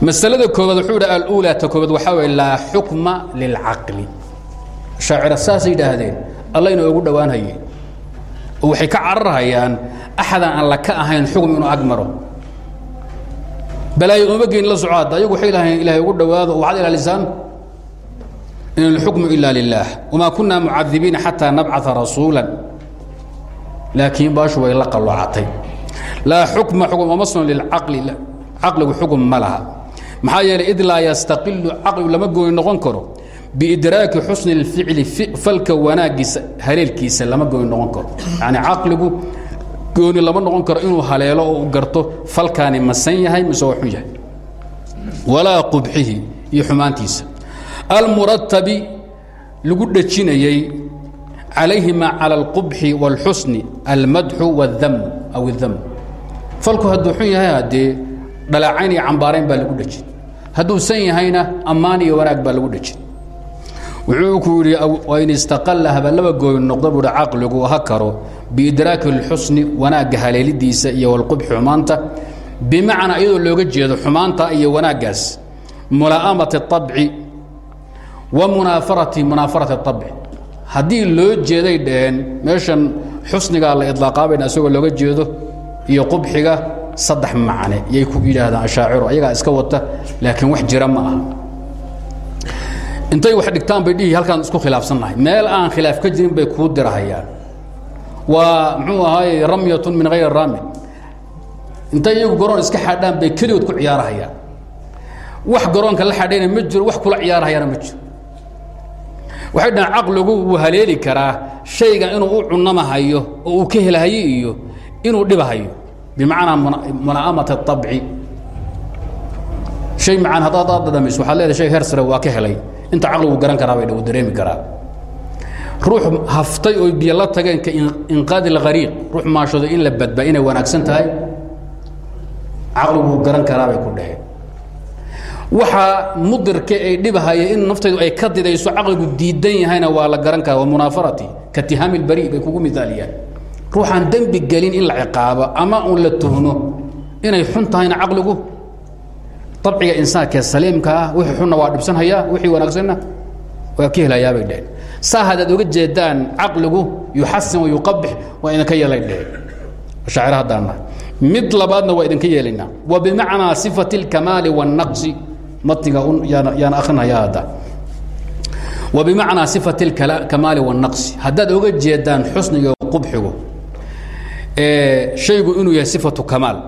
masalada koobaad wuxuu yidhi aluulaa ta koobaad waxaa waye laa xukma lilcaqli. Shaacira saasay yidhaahdeen alla ina ugu dhowaanhaye oo waxay ka cararhayaan axadaan alla ka ahayn xukm inuu ag maro. Balaayo uma la soco ayagu waxay lahayn ilahay ugu dhowaado waxaad ilaalisaan in اlxukmu ila lilah wma kuna mucadibiina xataa nabcaa rasuula laakiin baashu way la qalloocatay. Laa xukma xukm omasno lilcaqli caqligu xukm ma laha maxaa yeelay id laa yastaqilu caqligu lama gooni noqon karo biidraaki xusni اlficli falka wanaagiisa haleelkiisa lama gooni noqon karo yani caqligu gooni lama noqon karo inuu haleelo oo u garto falkaani masan yahay mise waa xun yahay walaa qubxihi iyo xumaantiisa almuratabi lagu dhejinayey calayhima calى اlqubxi wاlxusni almadxu wاdamu aw اdam falku hadduu xun yahay haddee dhaleecayn iyo cambaarayn baa lagu dhejin hadduu san yahayna ammaan iyo wanaag baa lagu dhejin wuxuu ku yidhi wain istaqala haballaba gooy noqda buuhi caqligu ha karo biidraaki اlxusni wanaagga haleelidiisa iyo wاlqubxi xumaanta bimacnaa iyadoo looga jeedo xumaanta iyo wanaaggaas mulaa'amati الطabci wa munaafarati munaafarati الطabci haddii loo jeeday dhaheen meeshan xusnigaa la idlaaqaabayna isagoo looga jeedo iyo qubxiga saddex macne yay ku yidhaahdaan ashaaciru ayagaa iska wata laakiin wax jira ma aha. Intay wax dhigtaan bay dhihi halkaan isku khilaafsannahay meel aan khilaaf ka jirin bay kuu dirahayaan. Waa muxuu ahaaye ramyatun min hayri raamin intay iyagu garoon iska xadhaan bay keligood ku ciyaarahayaan. Wax garoonka la xadhayna ma jiro wax kula ciyaarahayaana ma jiro. Waxay dhahaan caqligu wuu haleeli karaa shayga inuu u cunamahayo oo uu ka helahayo iyo inuu dhibahayo bimacnaa munaamata abci hay macaan hadaad aad dhadhamayso waaad leedahay shay heer sare waa ka helay inta caqligu garan karaa bay dh dareemi karaa ruux haftay oo biyo la tageen ka inqaadi اlkhariiq ruux maashooday in la badbaa inay wanaagsan tahay caqliguu garan karaabay ku dhaheen waxaa mudirka ay dhibahaya in naftaydu ay ka didayso caqligu diidan yahayna waa la garan karaa waa munaafarati ka tihaami اlbari bay kugu miaaliyaan ruuxaan dembi gelin in la ciqaabo ama un la tuhno inay xun tahayna caqligu abciga insaankaee saliimka ah wixii xunna waa dhibsanhayaa wixii wanaagsanna waa ka helayaa bay dheheen saa haddaad oga jeedaan caqligu yuxasin wa yuqabix waa idinka yeelay dheheen shaacir haddaana mid labaadna waa idinka yeelaynaa wa bimacnaa sifati اlkamaali wاnnaqsi matniga yaan akrinhayaa hadda wa bimacnaa sifati اlkamaali wاnnaqsi haddaad oga jeedaan xusniga qubxigu shaygu inuu yahay sifatu kamaal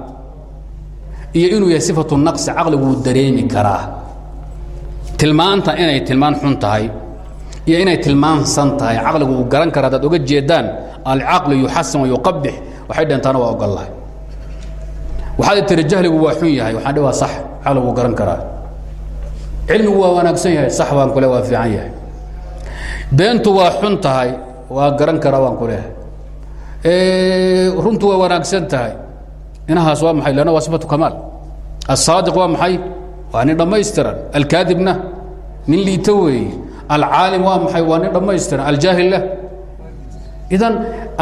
iyo inuu yahay sifatu naqsi caqligu wuu dareemi karaa. Tilmaanta inay tilmaan xun tahay iyo inay tilmaansan tahay caqligu uu garan kara haddaad oga jeedaan alcaqlu yuxasin wayuqabix waxay dheentaana waa ogollahay waxaad tiri jahligu waa xun yahay waxaan dhi waa sax caqligu wuu garan karaa. Cilmigu waa wanaagsan yahay sax baan kule waa fiican yahay. Beentu waa xun tahay waa garan karaa waan ku leehay runtu waa wanaagsan tahay inahaas waa maay lanna waa sifatu kamaal asaadiq waa maxay waa nin dhammaystiran alkaadibna nin liito weeye alcaalim waa maxay waa nin dhammaystiran aljaahilla idan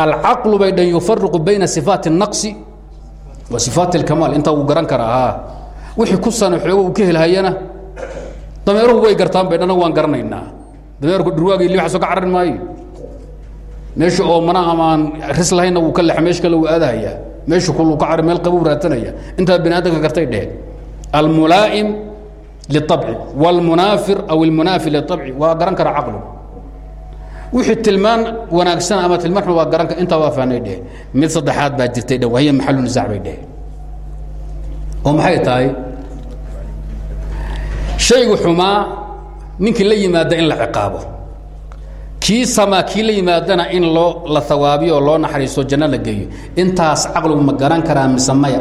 alcaqlu bay dhan yufariqu bayna sifaati الnaqsi wa sifaati اlkamaal intaa wuu garan karaa wixii ku sana xoogo uu ka helhayana dameeruhu way gartaan bay dhanna waan garanaynaa dameerku dhurwaagii liwaxaso ka carari maayo meesha oomana amaan ris lahaynna wuu ka lea meesh kale wuu aadahaya. Meesha kulu ka cari meel qabow raadsanaya intaa bani aadamka gartay dheheen almulaa'im liabci wاlmunaafir aw ilmunaafi liabci waa garan kara caqlu. Wixii tilmaan wanaagsan ama tilmaan xun waa garan kara intaa waa fahnay dheheen mid saddexaad baa jirtay dhan wahiya maxalu nisaac bay dheheen oo maxay tahay? Shaygu xumaa ninkii la yimaada in la ciqaabo kii samaa kii la yimaadana in loo la hawaabiyo oo loo naxariisto janno la geeyo. Intaas caqligu ma garan karaa mise maya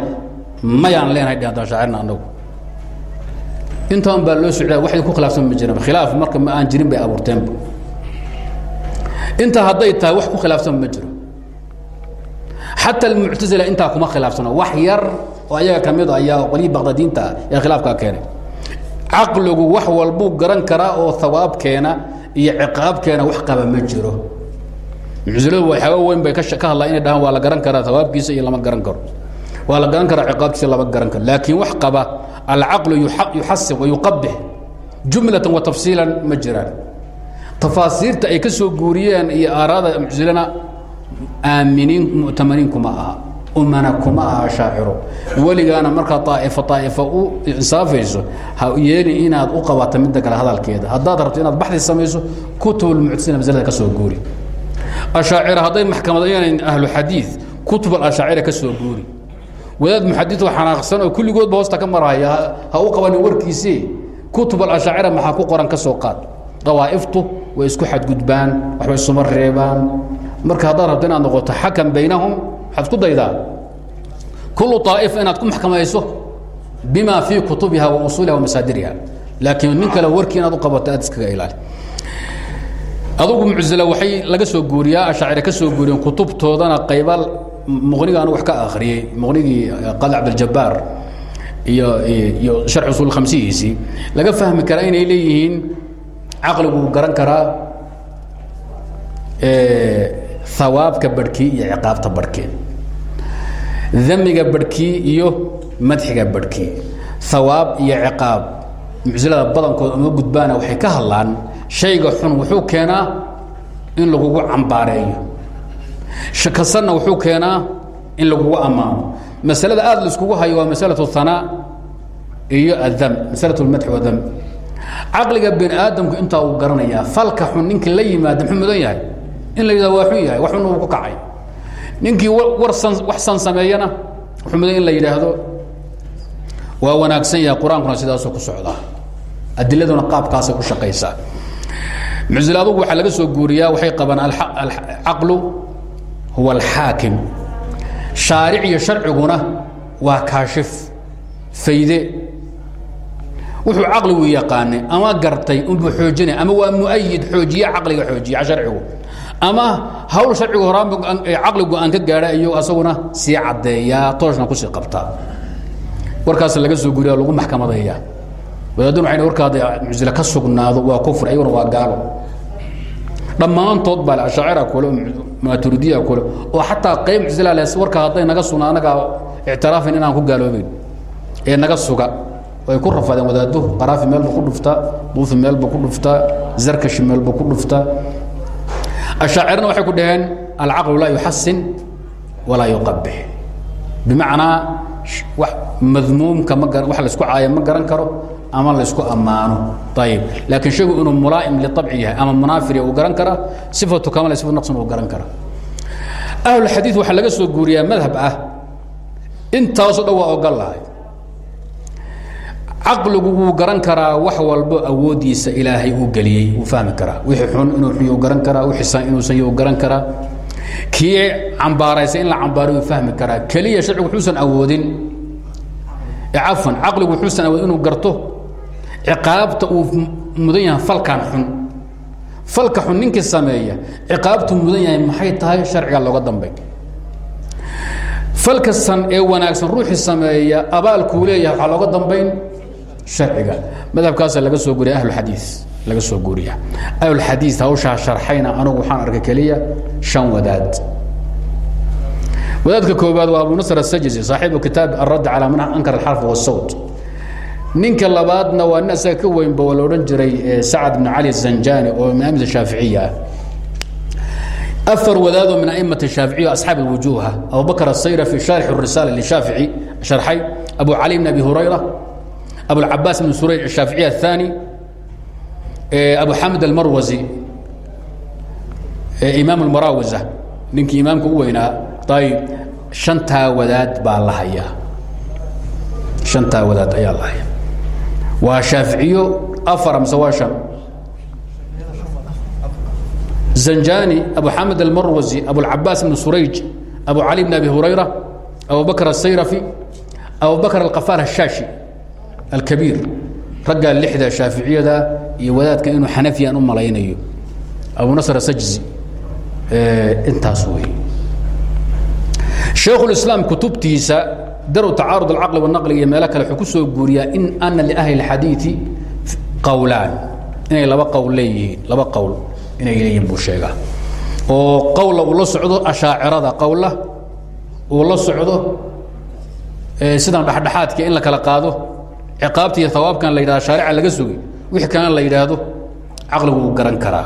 mayaan leenahay dhehanta shaacirna anagu intaan baa loo socdaa waxay ku khilaafsan ma jiraan. Khilaaf marka ma aan jirin bay abuurteenba intaa hadday tahay wax ku khilaafsan ma jiro. Xata almuctasila intaa kuma khilaafsano. Wax yar oo ayaga ka mid ayaa qolyihii baqdadiinta ah ee khilaafkaa keenay. Caqligu wax walbuu garan karaa oo hawaab keena iyo ciqaabkeena wax qaba ma jiro. Mucsiladu waxyaaba weyn bay ka hadlaa inay dhahaan waa la garan karaa hawaabkiisa iyo lama garan karo. Waa la garan karaa ciqaabkiisa lama garan karo. Laakiin wax qaba alcaqlu yuxasib wayuqabix jumlatan wa tafsiilan ma jiraan. Tafaasiirta ay ka soo guuriyeen iyo aaraada mucsilana aaminiin mu'tamaniin kuma aha umana kuma aha shaaciro. Weligaana markaa aa'ifo aa'ifo u insaafayso ha yeeli inaad u qabato midda kale hadalkeeda. Haddaad rabto inaad baxdi samayso kutubulmuctasila masalada ka soo guuri. Ashaacira hadday maxkamadayanayn ahlu xadiid kutub alashaacira ka soo guuri. Wadaad muxadidoo xanaaqsan oo kulligoodba hoosta ka marahaya ha u qabanin warkiisii kutub alashaacira maxaa ku qoran ka soo qaad? Dawaa'iftu way isku xadgudbaan waxbay isuma reebaan. Marka haddaad rabto inaad noqoto xakam baynahum waxaad isku daydaa kullu طaa'ifa inaad ku maxkamayso bima fii kutubiha wa usuuliha wa masaadiriha. Laakiin nin kale warkii inaad u qabato aad iskaga ilaali. Adugu muctazila waxay laga soo guuriyaa ashaacira ka soo guuriyeen kutubtoodana qayba muqniga anu wax ka akhriyey muqnigii qadi cabdiljabaar iyo iyo sharx usul khamsihiisii laga fahmi karaa inay leeyihiin caqligu garan karaa hawaabka barhkii iyo ciqaabta barhkii damiga barhkii iyo madxiga barhkii hawaab iyo ciqaab. Mucsilada badankooda uma gudbaana waxay ka hadlaan shayga xun wuxuu keenaa in lagugu cambaareeyo. Kasanna wuxuu keenaa in lagugu ammaano. Masalada aada laiskugu hayo waa masalatu hanaa iyo adam masalatu lmadxi wadam caqliga bini aadamku intaa uu garanayaa. Falka xun ninkii la yimaada muxuu mudan yahay? In la yidhahdo waa xun yahay wax uu ku kacay ninkii war wax san sameeyana wuxuu mudan in la yidhaahdo waa wanaagsan yahay qur'aankuna ku socdaa adiladuna qaabkaasay ku shaqaysaa mucsil adugu laga soo guuriyaa waxay qabaan alcaqlu huwa alxaakim. Shaaric iyo sharciguna waa kaashif fayde. Wuxuu caqligu yaqaanay ama gartay unbuu xoojinaya ama waa muayid xoojiye caqliga xoojiya sharcigu ama hawl sharcigu horaan caqligu aan ka gaadha iyo asaguna sii caddeeyaa tooshna ku sii qabtaa. Warkaas laga soo guuriya lagu maxkamadaya. Wadaadun waxayna warkaada muctazile ka sugnaado waa kufr ayaguna waa gaalo. Dhammaantood baa ashaacira kule maaturidiya kule oo xataa qayb muctazila le warka hadday naga sugna anagaa ictiraafin inaan ku gaaloobeyn. Ee naga suga way ku rafadeen wadaadu qaraafi meelba ku dhuftaa buufi meelba ku dhuftaa zarkashi meelba ku dhuftaa ashaacirna waxay ku dhaheen alcaqlu laa yuxasin walaa yuqabix bimacnaa madmuumka ma wax la isku caaya ma garan karo ama la isku ammaano. Ayib laakiin shaygu inuu mulaa'im liabci yahay ama munaafiriya uu garan karaa sifatu kamal sifatu naqsin uu garan karaa ahlulxadiid waxaa laga soo guuriyaa madhab ah. Intaasoo dhan waa ogol lahay caqligu wuu garan karaa wax walbo awoodiisa ilaahay uu geliyey wuu fahmi karaa. Wixii xun inuu xun yuu garan karaa wixii san inuu san yuu garan karaa. Kii cambaaraysa in la cambaaro wuu fahmi karaa. Keliya sharcigu wuxuusan awoodin. Cafan caqligu wuxuusan awoodin inuu garto. Ciqaabta uu mudan yahay falkan xun. Falka xun ninkii sameeya ciqaabtu mudan yahay maxay tahay sharciga looga dambay falka san ee wanaagsan ruuxii sameeya abaalkuu leeyahay waxaa looga dambayn sharciga. Madhabkaasa laga soo guriya ahlulxadiid laga soo guuriya ahlulxadiid hawshaa sharxayna anugu waxaan arkay keliya shan wadaad. Wadaadka koobaad waa abu nasr asajzi saaxibu kitaab aradd calaa man ankar alxarf wasawt ninka labaadna waa nin asaga ka weynba waa la odhan jiray sacad bn cali zanjani oo min aimata shaaficiya ah. Afar wadaadoo min aimati shaaficiya asxaab alwujuuha abubakr asayrafi shaarix risaala lishaafici sharxay. Abu cali bn abi hurayra abu lcabaas bn surayj ashaaficiya athani abu xamid almarwazi imaam almarawisa ninkii imaamka u weynaa ayib shantaa wadaad baa la hayaa shantaa wadaad ayaa la hayaa waa shaaficiyo afar mise waa shan zanjani abu xamed almarwasi abuاlcabaas bn surayj abu cali bn abi hurayra abu bakr الsayrafi abu bakr alqafaar الshaashi alkabiir raggaa lixda shaaficiyada iyo wadaadka inuu xanafiyan u malaynayo abu nasr sajzi intaas wey shaykhulislaam kutubtiisa daru tacaarud alcaqli wanaqli iyo meelo kale wuxuu ku soo guuriyaa in ana liahli اlxadiidi qowlaan inay laba qowl leeyihiin laba qowl inay leeyihiin buu sheegaa oo qowla uu la socdo ashaacirada qowla uu la socdo sidan dhexdhexaadka in la kala qaado ciqaabta iyo hawaabkan la yidhahda shaarica laga sugay wixii kalena la yidhaahdo caqligu uu garan karaa.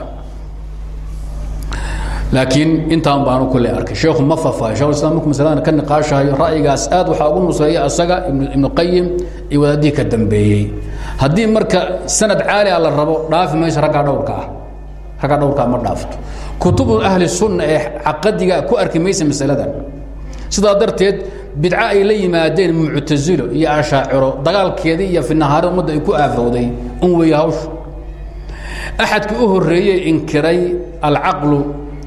Laakiin intaan baanu kule arkay. Sheekhu ma faafaayo. Shekh islam markuu masaladan ka niqaashahayo ra'yigaas aad waxaa ugu nusreeya asaga ibnu qayim iyo wadaadihii ka dambeeyey. Haddii marka sanad caali a la rabo dhaafi mayso raggaa dhowrka ah. Raggaa dhowrkaa ma dhaafto. Kutubu ahli sunna ee caqadiga ku arki maysa masaladan. Sidaa darteed bidco ay la yimaadeen muctasilo iyo ashaaciro dagaalkeedii iyo finahaari ummadda ay ku aafowday un weeye hawshu axadkii u horreeyey inkiray alcaqlu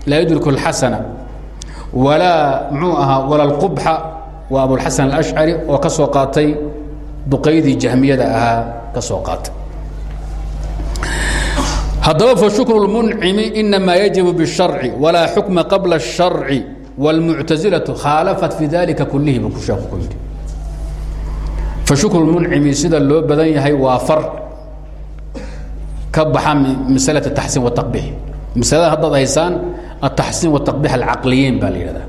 laa yudriku اlxasana walaa mxuu ahaa wala اlqubxa waa abulxasan alashcari oo ka soo qaatay duqaydii jahmiyada ahaa ka soo qaatay haddaba fashukru اlmuncimi inamaa yajibu bالsharci walaa xukma qabla الsharci wاlmuctazilaةu khaalafat fi dalika kulihi buu sheeku ku yidhi fashukru اlmuncimi sida loo badan yahay waa far ka baxa masalaة الtaxsiin والtaqbix masalada haddaad haysaan ataxsiin wataqbix alcaqliyiin baa la yidhahdaa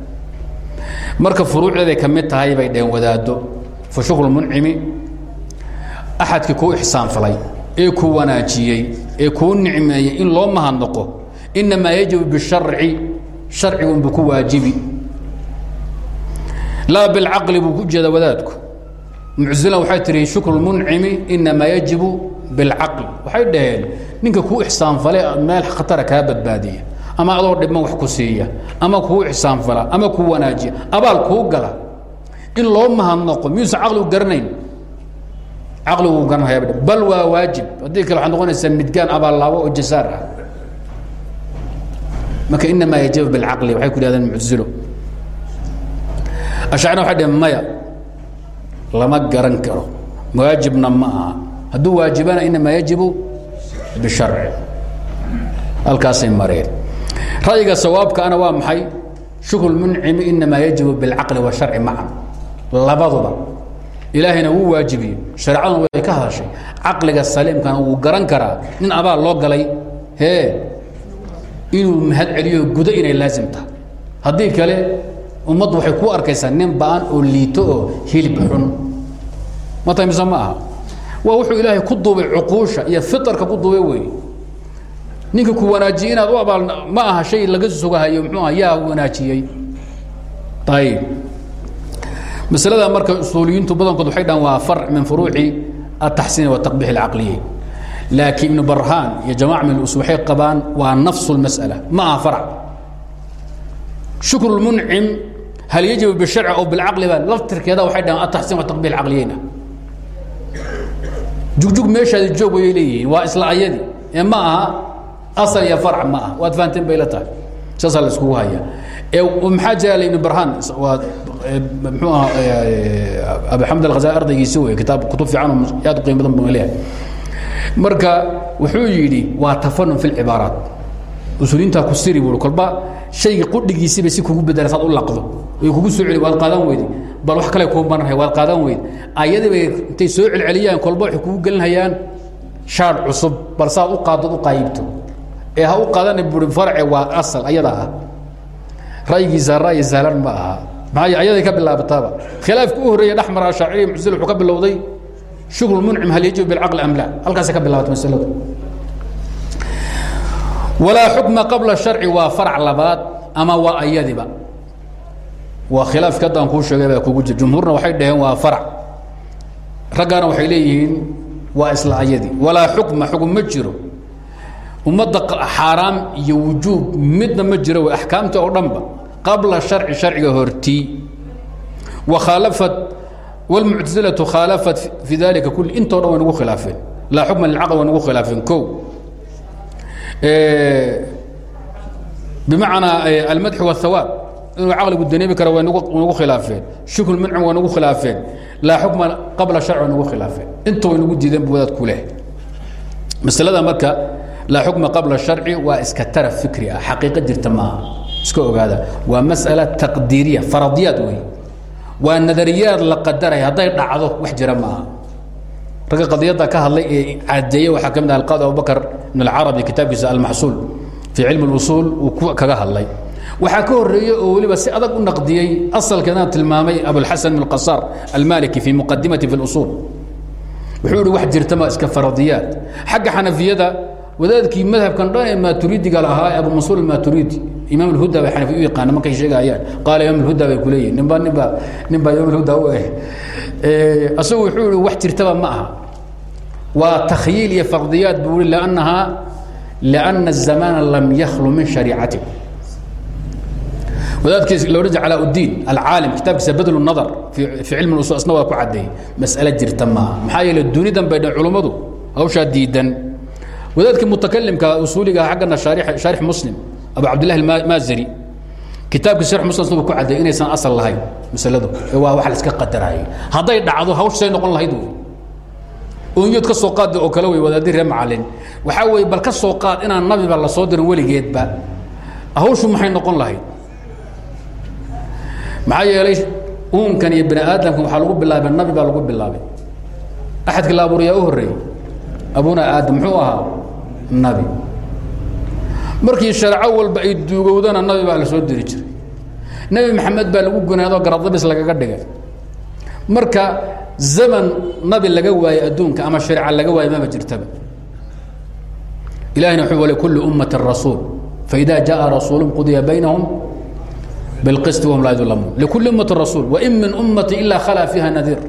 marka furuucdeeday ka mid tahay bay dhaheen wadaado fa shukru muncimi axadkii kuu ixsaanfalay ee kuu wanaajiyey ee kuu nicmeeyey in loo mahadnaqo inamaa yajibu bisharci sharcigunbu ku waajibi. Laa bilcaqli buu ku jeeda wadaadku. Muczilan waxay tihi shukru muncimi inamaa yajibu bilcaql waxay dhaheen ninka kuu ixsaanfale meel khatara kaa badbaadiya ama adoo dhibman wax ku siiya ama kuu ixsaanfala ama kuu wanaajiya abaal kuu gala. In loo mahadnaqo miyuusan caqligu garanayn? Caqligu garanhaya bal waa waajib. Haddii kale waxaad noqonaysaa midgaan abaallaabo oo jasaar ah marka inamaa yajibu bilcaqli waxay ku yidhahdeen muctazilo ashacirna waxay dhaheen maya lama garan karo. Waajibna ma aha. Hadduu waajibana inamaa yajibu bisharci. Halkaasay mareen. Ra'yiga sawaabkaana waa maxay? Shukru muncimi inamaa yajibu bilcaqli washarci macan labaduba. Ilaahayna wuu waajibiyey. Shareecaduna way ka hadashay. Caqliga saliimkana wuu garan karaa. Nin abaal loo galay? Hee inuu mahad celiyo gudo inay laazim tahay. Haddii kale ummaddu waxay ku arkaysaa nin ba'an oo liito oo hilib xun. Ma tahay mise ma aha? Wuxuu ilaahay ku duubay cuquusha iyo fitarka ku duubay weeye ninka ku wanaajiyey inaad u abaal ma aha shay laga sugahayo muxuu aha yaa wanaajiyey. Masalada marka usuuliyiintu badankood waxay dhahan waa farc min furuuci ataxsiin wataqbix alcaqliyi laakiin ibnu barhaan iyo jamac min usul waxay qabaan waa nafsu lmas'ala ma aha farc shukru lmuncim hal yajibu bisharci aw bilcaqli ba laftirkeeda waxay dhahan ataxsiin wataqbix alcaqliyeyna jugjug meeshaadi joog wayay leeyihiin waa isla ayadii ee ma aha asal iyo farc ma aha waad fahanteen bay la tahay. Saasaa la iskugu haya maxaa jira ibn barhaan? Waa mxuu aha abi xamd alghazali ardaygiisi wey kitaab kutub fiican aad u qiimo badan buu leeyahay marka wuxuu yidhi waa tafanun fi lcibaaraat usuuliintaa ku siri buu kolba shayga qudhigiisiba si kugu bedela saad u laqdo way kugu soo celi waad qaadan weydi bal wax kale kuu banarhay waad qaadan weyd ayadii bay intay soo celceliyaan kolba waxay kugu gelinhayaan shaadh cusub bal saad u qaaddood u qaayibto ee ha u qaadana buri farce waa asal ayada ah. Ra'yigiisa ra'yi sahlan ma aha. Maxaa ayaday ka bilaabataaba khilaafka u horreeya dhex mara shaaciriya muctasil wuxuu ka bilowday shukru muncim hal yajibu bilcaqli am la halkaasay ka bilaabatay masaladu walaa xukma qabla sharci waa farac labaad ama waa ayadiba waa khilaafki haddaan kuu sheegay baa kugu jira jumhuurna waxay dhaheen waa farac raggaana waxay leeyihiin waa isla ayadii walaa xukma xukm ma jiro ummadda xaaraam iyo wujuub midna ma jiro w axkaamta oo dhanba qabla sharci sharciga hortii wa khaalafat wاlmuctasilatu khaalafat fi dalika kuli intoo dhan way nagu khilaafeen laa xukma lilcaql way nagu khilaafeen ko bimacnaa almadxu wاthawaab inuu caqligu daneebi kara way nagu khilaafeen shukru muncim way nagu khilaafeen laa xukma qabla sharci way nagu khilaafeen inta way nagu diideen wadaad ku leh masalada marka laa xukma qabla sharci waa iska taraf fikri ah xaqiiqo jirta maaha iska ogaada waa mas'ala taqdiiriya faradiyaad wey waa nadariyaad la qadaraya hadday dhacdo wax jira maaha. Ragga qadiyadda ka hadlay ee cadeeye waxaa ka mid ah alqaadi abubakar ibn alcarabi kitaabkiisa almaxsuul fii cilmi اlusuul uu kaga hadlay. Waxaa ka horeeye oo weliba si adag u naqdiyey asalkeedana tilmaamay abulxasan bn qasaar almaliki fii muqadimati fi اlusuul wuxuu ihi wax jirtama iska faradiyaad. Xagga xanafiyada wadaadkii madhabkan dhan ee maaturidiga lahaa abu mansuur almaturidi imaam alhuda bay xanafi u yaqaana markay sheegayaan. Qaala imaam alhuda bay ku leeyihiin ninba ninba ninbaa imaam alhuda u eh. Asagu wuxuu ihi wax jirtaba ma aha. Waa takhyiil iyo fardiyaat buu i lannahaa lianna الzamaana lam yakhlu min shariicati. Wadaadkiis lo odhan jir calaa uddiin alcaalim kitaabkiisa badl nadar fi cilmi usul asna waa ku caddeeyey mas'ale jirta maaha maxaa yeele dunidan bay dhan culummadu hawshaa diidan wadaadkii mutakalimka usuuliga xaggana shaarix muslim abu cabdillahi almaazari kitaabkii sharx muslim ku caddeeyey inaysan asal lahayn masaladu ee waa wax la iska qadarayay hadday dhacdo hawshay noqon lahayd wey. Onyood ka soo qaada oo kale wey wadaadii reer macalin. Waxaa weeye bal ka soo qaad inaan nabiba la soo dirin weligeedba. Hawshu maxay noqon lahayd? Maxaa yeelay uunkan iyo bani aadamkan waxaa lagu bilaabay nabi baa lagu bilaabay. Axadkii la abuurayaa u horreeyey abuna aadam muxuu ahaa nabi markii shareeco walba ay duugowdana nabi baa la soo diri jiray nebi maxamed baa lagu gunaadoo garadabis lagaga dhigay marka zaman nabi laga waaye adduunka ama shareeca laga waaye mama jirtaba ilahina wuxuu wali kulli ummati rasuul faida jaءa rasuulu qudiya baynahum بالقسط وهم لا يظلمون لكل أمة رسول وإن من أمة إلا خلا فيها نذير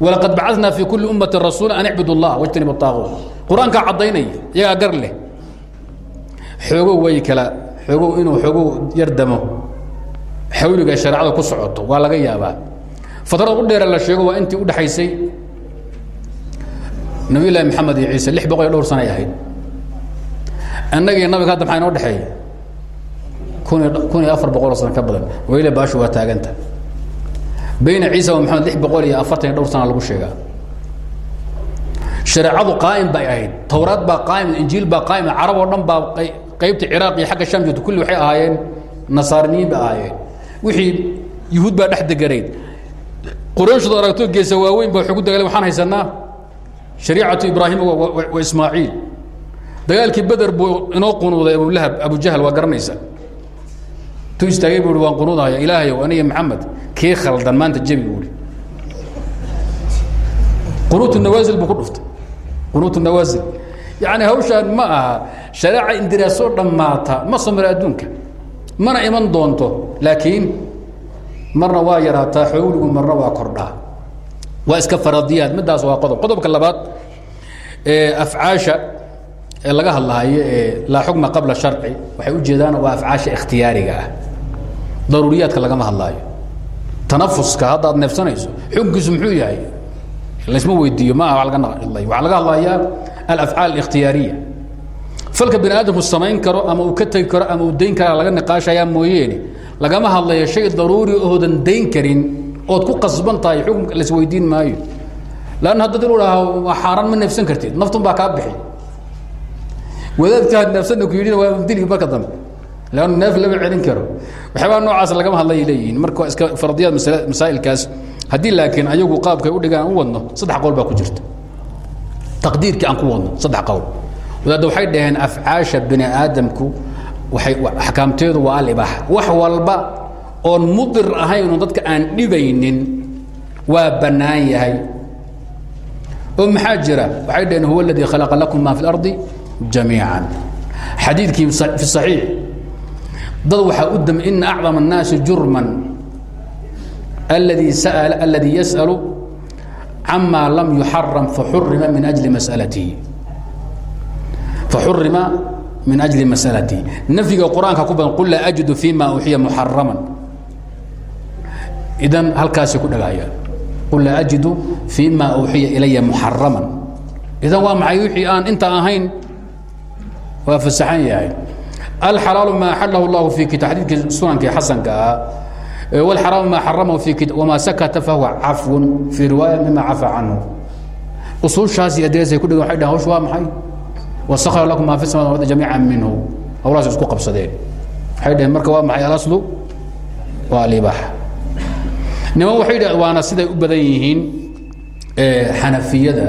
ولقد بعثنا في كل أمة رسول أن اعبدوا الله واجتنبوا الطاغوت qur'aankaa caddaynaya iyagaa gar leh. Xoogow way kala xoogow inuu xoogow yardamo xawliga shareecada ku socoto waa laga yaabaa. Fadrada u dheera la sheego waa intii udhexaysay nabiy llaahi maxamed iyo ciise lix boqol iyo dhowr sanay ahayd. Annagiiyo nabig hadda maxaa inoo dhexeeya kun kun afar boqoloo sano ka badan. Wayla baashu waa taaganta. Bayna ciisa wa maxamed lix boqol iyo afartan dhowr sana lagu sheegaa shareecadu qaa'im bay ahayd. Towraad baa qaa'im injiil baa qaa'im carab oo dhan baa qaybta ciraaq iyo xagga sham joogta kulli waxay ahaayeen nasaariniyiin bay ahaayeen. Wixii yuhuud baa dhex deganayd. Qurayshdu aragto geesa waaweyn baa waxay ku dagaalen waxaan haysanaa shariicatu ibraahim wa ismaaciil. Dagaalkii beder buu inoo qunuuday abulahab abujahl waa garanaysa. Tu istaagay bu waan qunuudahaya ilaahayow aniga maxamed kii khaldan maanta jebi buui qunuut nawaasil buu ku dhuftay qunuut nawaasil yani hawshaan ma aha shareeca indiraasoo dhammaata ma samira adduunka. Mana iman doonto laakiin marna waa yaraataa xowligu marna waa kordhaa. Waa iska faradiyaad midaas waa qodob. Qodobka labaad afcaasha ee laga hadlaayo ee laa xukma qabla sharci waxay ujeedaan waa afcaasha ikhtiyaariga ah. Daruuriyaadka lagama hadlaayo. Tanafuska hadda ad neefsanayso xukunkiisu muxuu yahay laysma weydiiyo ma aha wa laga hadlayaa alafcaal اlikhtiyaariya falka bani aadamku samayn karo ama uu ka tegi karo ama uu dayn kara laga niqaashayaa mooyeene lagama hadlayo shay daruuri oodan dayn karin ood ku qasban tahay xukunka laisweydiin maayo. Lanna hadda dil dhaha waa xaaraan ma neefsan kartid naftun baa kaa bixi. Wadaadkaa neefsana ku yidhina waa dili marka dambe lannu neef lama celin karo. Waxyaabaa noocaas lagama hadlay leeyihiin. Marka iska fardiyaad masala masaa'ilkaas. Haddii laakiin ayagu qaabkay u dhigaan u wadno saddex qowl baa ku jirta. Taqdiirkii aan ku wadno saddex qowl. Wadaadda waxay dhaheen afcaasha bini aadamku waxay axkaamteedu waa alibaaxa wax walba oon mudir ahaynoo dadka aan dhibaynin waa bannaan yahay. Oo maxaa jira? Waxay dhaheen huwa aladii khalaqa lakum ma fi اlardi jamiican. Xadiidkii fi صaxiix dad waxaa u dam ina acdam الnaasi jurman اladii sأl اladii yasأlu cama lam yuxaram faxurima min أjli masalatihi faxurima min أjli masalatihi nafyiga qur-aanka ku badan qul laa ajidu fima uxiya muxaraman idan halkaasay ku dhagahayaan qul laa ajidu fima uxiya ilaya muxaraman idan waa maxay wixii aan inta ahayn waa fasaxan yahay alxalaalu maa axalahu اllahu fi xadiidkii sunankii xasanka ah wاlxaraamu maa xaramahu wamaa sakata fahuwa cafwun fii riwaaya mima cafa canhu usuushaas iyo adeesay ku dhigan waxay dhahen hawsh waa maxay wasakara lakum maa fi samawat ardi jamiica minhu hawlahaas isku qabsadeen waxay dhaheen marka waa maxay alaslu waa alibaaxa niman waxay dhah waana siday u badan yihiin xanafiyada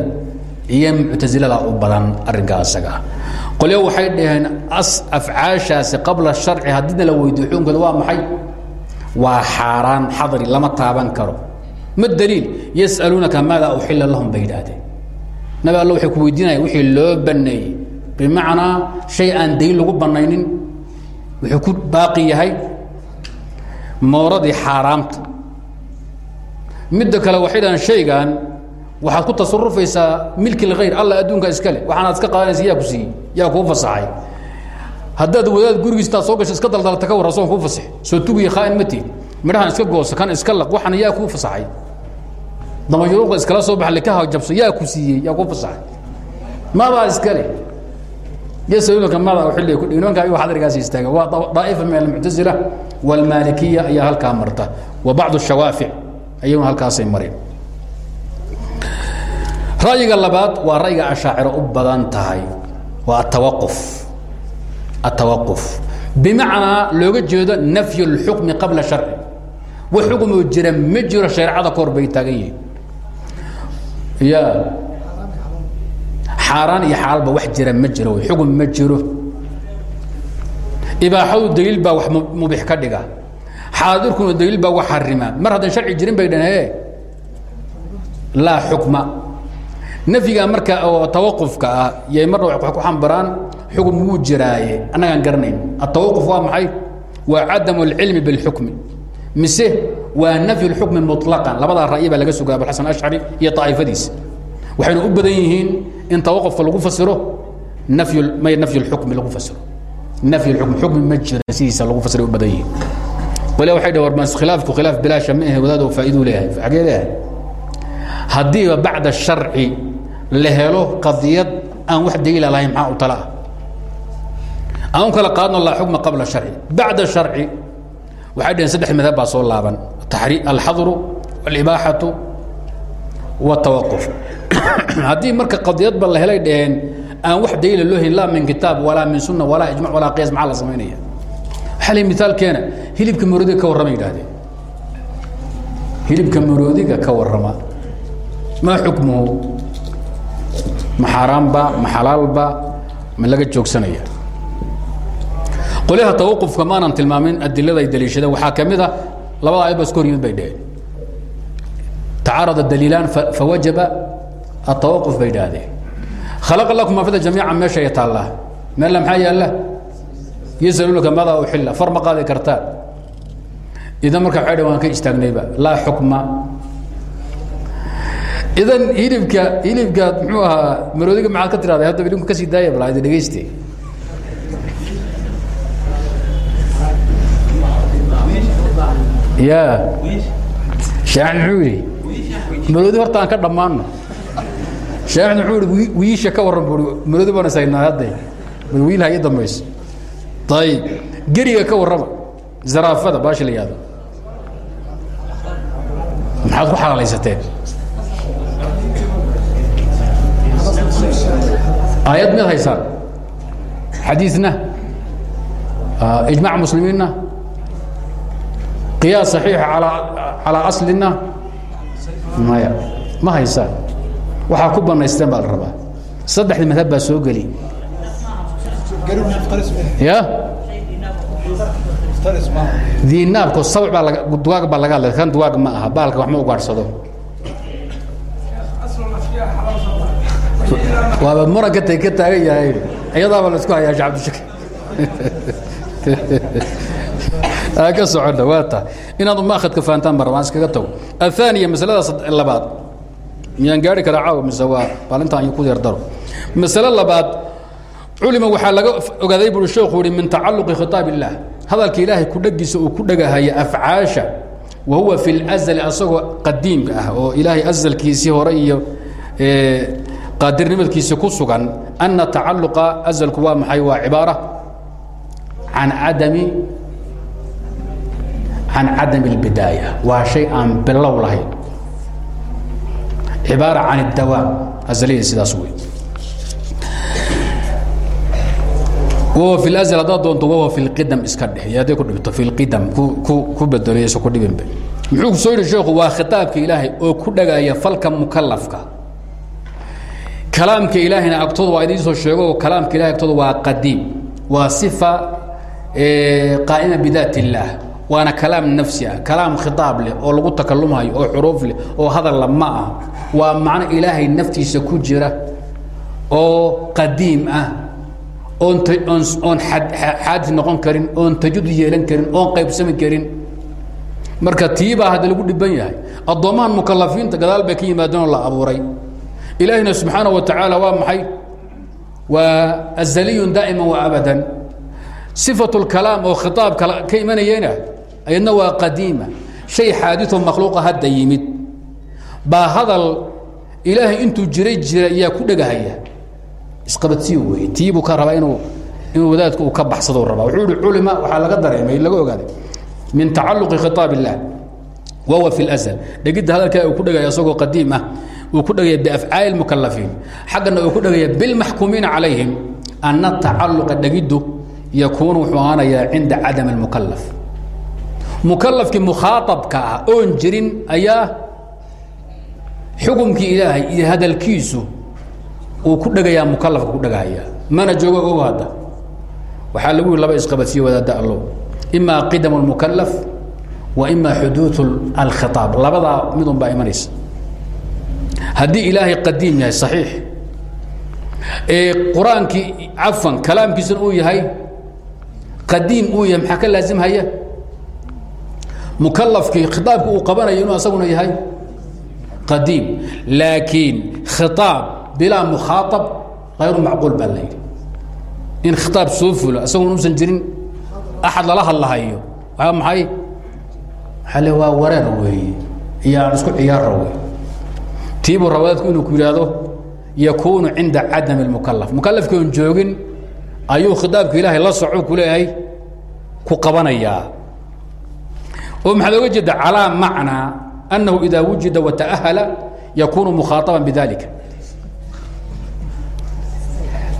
iyo muctasilada u badan arrinkaa isaga qolyo waxay dhaheen afcaashaasi qabla sharci haddiina la weydiyo xukunkooda waa maxay? Waa xaaraan xadri lama taaban karo. Ma daliil yas'aluunaka maada uxila lahum bay yidhaahdeen nabi alla waxay ku weydiinaya wixii loo baneeyey bimacnaa shay aan dayn lagu banaynin wuxuu ku baaqi yahay mooradii xaaraamta midda kale waxay dhahaan shaygan waxaad ku tasarufaysaa milki lkhayr alla adduunka iskale. Waxaanaad iska qaadanaysa yaa ku siiyey yaa kuu fasaxay. Haddaad wadaad gurigiis intaad soo gasho iska daldalata ka soon kuu fasax soo tugiya khaa'in ma tiid midhahan iska gooso kan iska laq. Waxana yaa kuu fasaxay. Damayuruuqa iskala soo baxa likaha jabso yaa ku siiyey yaa kuu fasaxay. Madaa iskale. Yasalunaka mada xilliga ku nimanka ayuu xadrigaas istaaga. Waa daa'ifa min almuctasila waalmaalikiya ayaa halkaa marta. Wa bacdu shawaafic ayaguna halkaasay mareen ra'yiga labaad waa ra'yiga ashaaciro u badan tahay. Waa atawaquf atawaquf bimacnaa looga jeedo nafyu اlxukmi qabla sharci. Wax xukumoo jira ma jiro shareecada ka hor bay taagan yihiin. Ya xaaraan iyo xaalaalba wax jira ma jiro xukun ma jiro. Ibaaxadu daliil baa wax mubix ka dhiga. Xaadirkuna daliil baa wax xarima mar haddan sharci jirin bay dhanee laa xukma nafyiga marka oo tawaqufka ah yay marna waxay ku xambaraan xukun wuu jiraaye annagaan garanayn. Atawaquf waa maxay? Waa cadamu alcilmi bilxukmi. Mise waa nafyu lxukmi muطlaqan labadaa ra'yi baa laga sugaa abuxasan ashcari iyo taa'ifadiisa. Waxayna u badan yihiin in tawaqufka lagu fasiro nafyu may nafyu lxukmi lagu fasiro. Nafyu lxukmi xukmi ma jira sidiisa lagu fasiray u badan yihiin. Wali waxay dhah warbaans khilaafku khilaaf bilaasha ma ahe wadaadoo faa'iiduu leeyahay. Xagee leeyahay. Haddiiba bacda sharci la helo qadiyad aan wax daliila lahayn maxaa u tala? Aan u kala qaadno laa xukma qabla sharci. Bacda sharci waxay dhaheen saddex madhab baa soo laaban. Alxadru alibaaxatu watawaquf. Haddii marka qadiyadba la helay dhaheen aan wax daliila loo helin laa min kitaab walaa min sunna walaa ijmac walaa qiyaas maxaa la samaynaya waxaa la mithaalkeena hilibka maroodiga ka warrama yidhahdeen hilibka maroodiga ka warrama. Maa xukmuhu ma xaaraanba ma xalaalba ma laga joogsanaya. Qolyaha tawaqufka maanan tilmaamin adilada ay daliishadeen waxaa ka mid a labada ayad ba iska hor yimid bay dheheen tacaarada daliilaan fawajaba atawaquf bay idhaahdeen khalaqa lakum afida jamiica meesha ay taallaa meella maxaa yaalla? Yasaluunaka madaa uxilla far ma qaadi kartaan. Idan marka waxay dhaheen waan ka istaagnayba laa xukma idan hilibka hilibka muxuu ahaa maroodiga maxaad ka tirahday haddaba idinku ka sii daaya bal idi dhegayste ya shaaxid muxuu yidhi maroodi horta aan ka dhammaanno. Shaaxid muxuu yihi wiisha ka warran bui maroodi baan isaynaa hadde bal wiil haya dambayso. Ayib geriga ka warrama zaraafada baashi la yihahdo maxaad ku xalaalaysateen aayad mid haysaan xadiina ijmac muslimiinna qiyaas صaxiixa calaa aslina maya ma haysaan waxaa ku banaysteen baa la rabaa saddexdii madhab baa soo geli ya diinaabko sabc baa laga dugaag baa laga hadlay kan dugaag ma aha baalka wax ma ugaadhsado waaba muranka tay ka taagan yahay iyadaaba la isku hayaa shee cabdishakir ka socona waa ta inaad umaakadka fahantaan ba rabaan iskaga tago aلثaaniya masalada labaad miyaan gaari karaa caawa mise waa baalintaan ku yar daro masale labaad culima waxaa laga ogaaday buri sheekhu yihi min tacaluqi khitaab الlah hadalka ilaahay ku dhagiisa uu ku dhegahaya afcaasha wa huwa fi اlأzli asagoo qadiimka ah oo ilaahay azalkiisii hore iyo qaadirnimadkiisa ku sugan ana tacaluqa azalku waa maxay waa cibaara can cadami can cadami اlbidaaya waa shay aan bilow lahayn cibaara can اdawaam azaliyada sidaas wey wahuwa fi اlأzl haddaad doonto wahuwa fi اlqidam iska dheh iyo hadday ku dhibto fi اlqidam ku bedeleyso ku dhibinba muxuu ku soo yidhi sheekhu waa khitaabka ilaahay oo ku dhagaya falka mukalafka kalaamka ilaahayna agtooda waa idiin soo sheego oo kalaamka ilahay agtooda waa qadiim waa sifa qaa'ima bidaat اllaah waana kalaam nafsi ah kalaam khitaab leh oo lagu takalumhayo oo xuruuf leh oo hadalla ma ah waa macno ilaahay naftiisa ku jira oo qadiim ah oon oon xaadis noqon karin oon tajud yeelan karin oon qaybsami karin. Marka tiibaa hadda lagu dhiban yahay. Addoommahan mukalafiinta gadaal bay ka yimaadeenoo la abuuray ilaahina subxaana wa tacaala waa maxay waa azaliyun daa'ima wa abadan sifatu lkalaam oo khitaabka ka imanayena ayadna waa qadiima shay xaaditoo makhluuqa hadda yimid baa hadal ilaahay intuu jiray jira ayaa ku dhegahaya isqabadsiyo wey tii buu ka rabaa inuu inuu wadaadku uu ka baxsado rabaa wuxuu ihi culima waxaa laga dareemay laga ogaaday min tacaluqi khitaab illah wahuwa fi اlazl dhegidda hadalkaa uu ku dhegaya isagoo qadiim ah uu ku dhegaya biafcaali اlmukalafiin xaggana uu ku dhegaya bilmaxkuumiina calayhim ana tacaluqa dhegiddu yakuunu wuxuu ahaanayaa cinda cadam اlmukalaf mukalafkii mukhaaabka ah oon jirin ayaa xukumkii ilaahay iyo hadalkiisu uu ku dhegayaa mukalafka ku dhegahaya mana joogo ogo hadda waxaa lagu yihi laba isqabadsiye wadaada allow ima qidam اlmukalaf wa ima xuduuث alkhiطaab labadaa midun baa imanaysa haddii ilaahay qadiim yahay صaxiix qur'aankii cafan kalaamkiisuna uu yahay qadiim uu yahay maxaa ka laasimhaya mukalafkii khiaabka uu qabanayo inuu asaguna yahay qadiim. Laakiin khiaab bilaa mukhaaab ayru macquul baa la yidhi. In khiaab soo fulo asaguna usan jirin axad lala hadlahayo. Waa maxay? Waaa le waa wareer weeye. Iyo aan isku ciyaara wey tiibuu rawaadku inuu ku yidhaahdo yakuunu cinda cadami اlmukalaf mukalafkii oon joogin ayuu khitaabka ilaahay la soco ku leeyahay ku qabanayaa oo maxaad oga jeeda calىa macnaa annahu ida wujida wata'ahala yakunu mukhaaطaban bidalika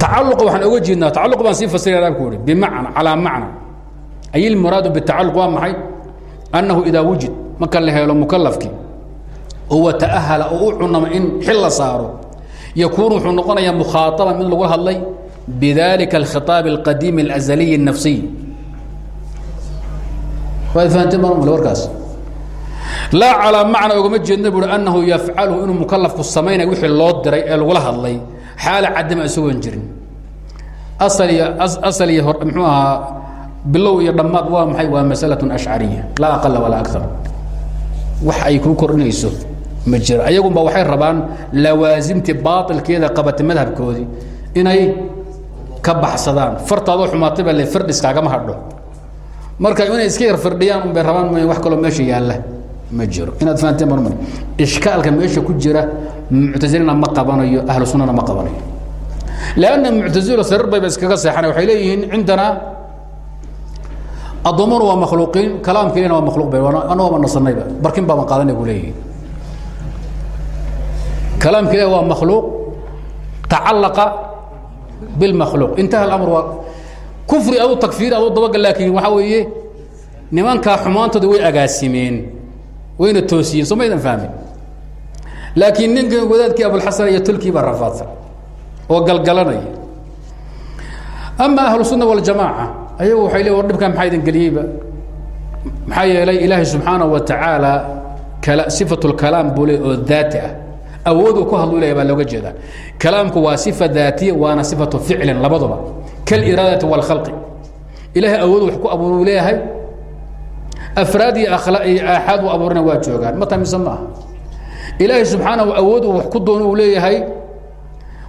tacaluqa waxaan oga jeednaa tacaluq baan sii fasiraya ku ihi bimacna calaa macna ay ilmuraadu bitacaluq waa maxay annahu idaa wujid marka la helo mukalafkii oo wata'ahala oo u cunama in xil la saaro yakuunu wuxuu noqonayaa mukhaaaban mid lagu hadlay bidalika alkhiطaab اlqadiimi اlazaliy الnafsiy waad fahanteen baan warkaas laa calaa macna ogama jeedna buui annahu yafcalu inuu mukalafku samaynaya wixii loo diray ee lagula hadlay xaala cadama isagoon jirin asal iyo asal iyo hor muxuu ahaa bilow iyo dhammaad waa maxay waa masalaة ashcariya laa aqala walaa akar wax ay kuu kordhinayso ma jiro. Ayagunba waxay rabaan lawaasimtii baailkeeda qabatay madhabkoodii inay ka baxsadaan. Fartaadoo xumaatay baa le firdhis kaagama hadho. Marka inay iska yar firdhiyaan un bay rabaan mooya wax kaloo meesha yaalla ma jiro. Inaad fahanteen marmar ishkaalka meesha ku jira muctasilina ma qabanayo ahlu sunnana ma qabanayo. Lanna muctasilo sarir bayba iskaga seexana waxay leeyihiin cindana addoommanu waa makhluuqiin kalaamka ilahna waa makhluuq bay anagooba nasanayba barkin baaban qaadanay bu leeyihiin kalaamka ilahi waa makhluuq tacallaqa bilmakhluuq intaha alamr waa kufri adu takfiir adu dabagal laakiin waxaa weeye nimankaa xumaantooda way agaasimeen wayna toosiyeen soo maydan fahmin laakiin ninka wadaadkii abulxasan iyo tolkii baa rafaadsan oo galgalanaya ama ahlu sunna waljamaaca ayagu waxay le war dhibkaa maxaa idin geliyeyba maxaa yeelay ilaahay subxaanahu wa tacaala kala sifatu lkalaam buu le oo daati ah awooduu ku hadlu leeya baa looga jeedaa. Kalaamku waa sifa daatiya waana sifatu ficlin labaduba. Kaliraadati wاlkhalqi ilahay awoodu wax ku abuuru leeyahay. Afraad iyo iyo aaxaad u abuurana waa joogaan. Ma tamise ma aha ilaahay subxaanahu awood uu wax ku doono uu leeyahay.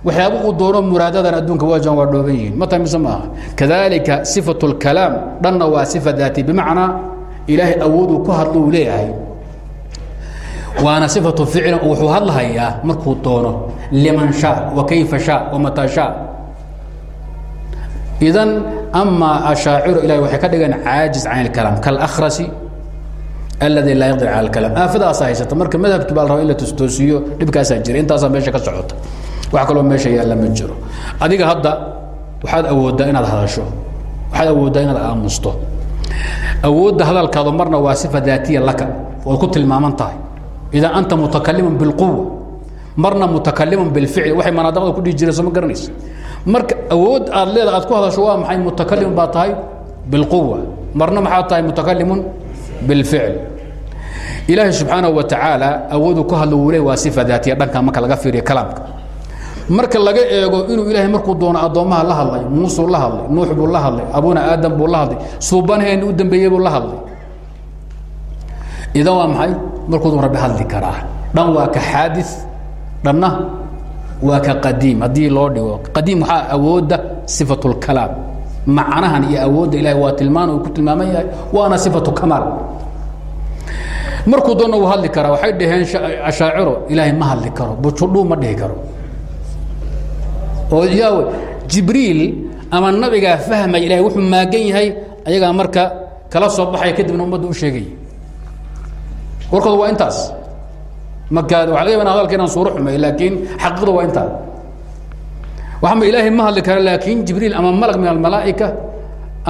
Waxyaaba uu doono muraadadan adduunka waa joogan waa dhooban yihiin. Ma tamise ma aha kadalika sifatu اlkalaam dhanna waa sifa daati. Bimacnaa ilaahay awood uu ku hadlo uu leeyahay waana sifatu ficlin wuxuu hadlahayaa markuu doono. Liman shaa wa kayfa shaa wa mataa shaa. Idan amaa ashaaciru ilahi waxay ka dhigeen caajiz can اlkalaam kalakhrasi aladi laa yaqdir cala اlkalaam aafadaasaa haysata marka madhabkii baa la raba in la tostoosiyo dhibkaasaa jira. Intaasaa meesha ka socota. Wax kaloo meesha yaalla ma jiro. Adiga hadda waxaad awooddaa inaad hadasho. Waxaad awooddaa inaad aamusto. Awoodda hadalkaadu marna waa sifa daatiya laka ood ku tilmaaman tahay idan anta mutakalimun bilquwa marna mutakalimun bilficli waxay manaadaqda ku dhihi soo ma marka awood aad leeda aad ku hadasho waa maxay mutakalimun baa tahay bilquwa marna maxaa tahay mutakalimun bilficl ilaahay subxaanahu wa tacaala awooduu ku hadlo wuu waa sifa daatiya dhanka marka laga fiiriyo kalaamka marka laga eego inuu ilaahay markuu doono addoommaha la hadlay muusuu la hadlay nuux buu la hadlay abuna aadam buu la hadlay suubanheen u dambeeyey buu la hadlay idan waa maxay? Markuu doon rabbi hadli karaa. Dhan waa ka xaadi dhanna waa ka qadiim. Haddii loo dhigo qadiim waxaa awoodda sifatu lkalaam macnahan iyo awoodda ilahay waa tilmaan uu ku tilmaaman yahay waana sifatu kamaal. Markuu doonna wuu hadli karaa waxay dhaheen ashaaciro ilaahay ma hadli karo bujudhuu ma dhihi karo. Oo yaa jibriil ama nabigaa fahmaya ilahay wuxuu maagan yahay ayagaa marka kala soo baxaya kadibna ummadda u sheegaya warkooda waa intaas. Marka waa laga yaba hadalka inaan suuro xumay laakiin xaqiiqda waa intaa waxama ilaahay ma hadli kara laakiin jibriil ama malag min almalaa'ika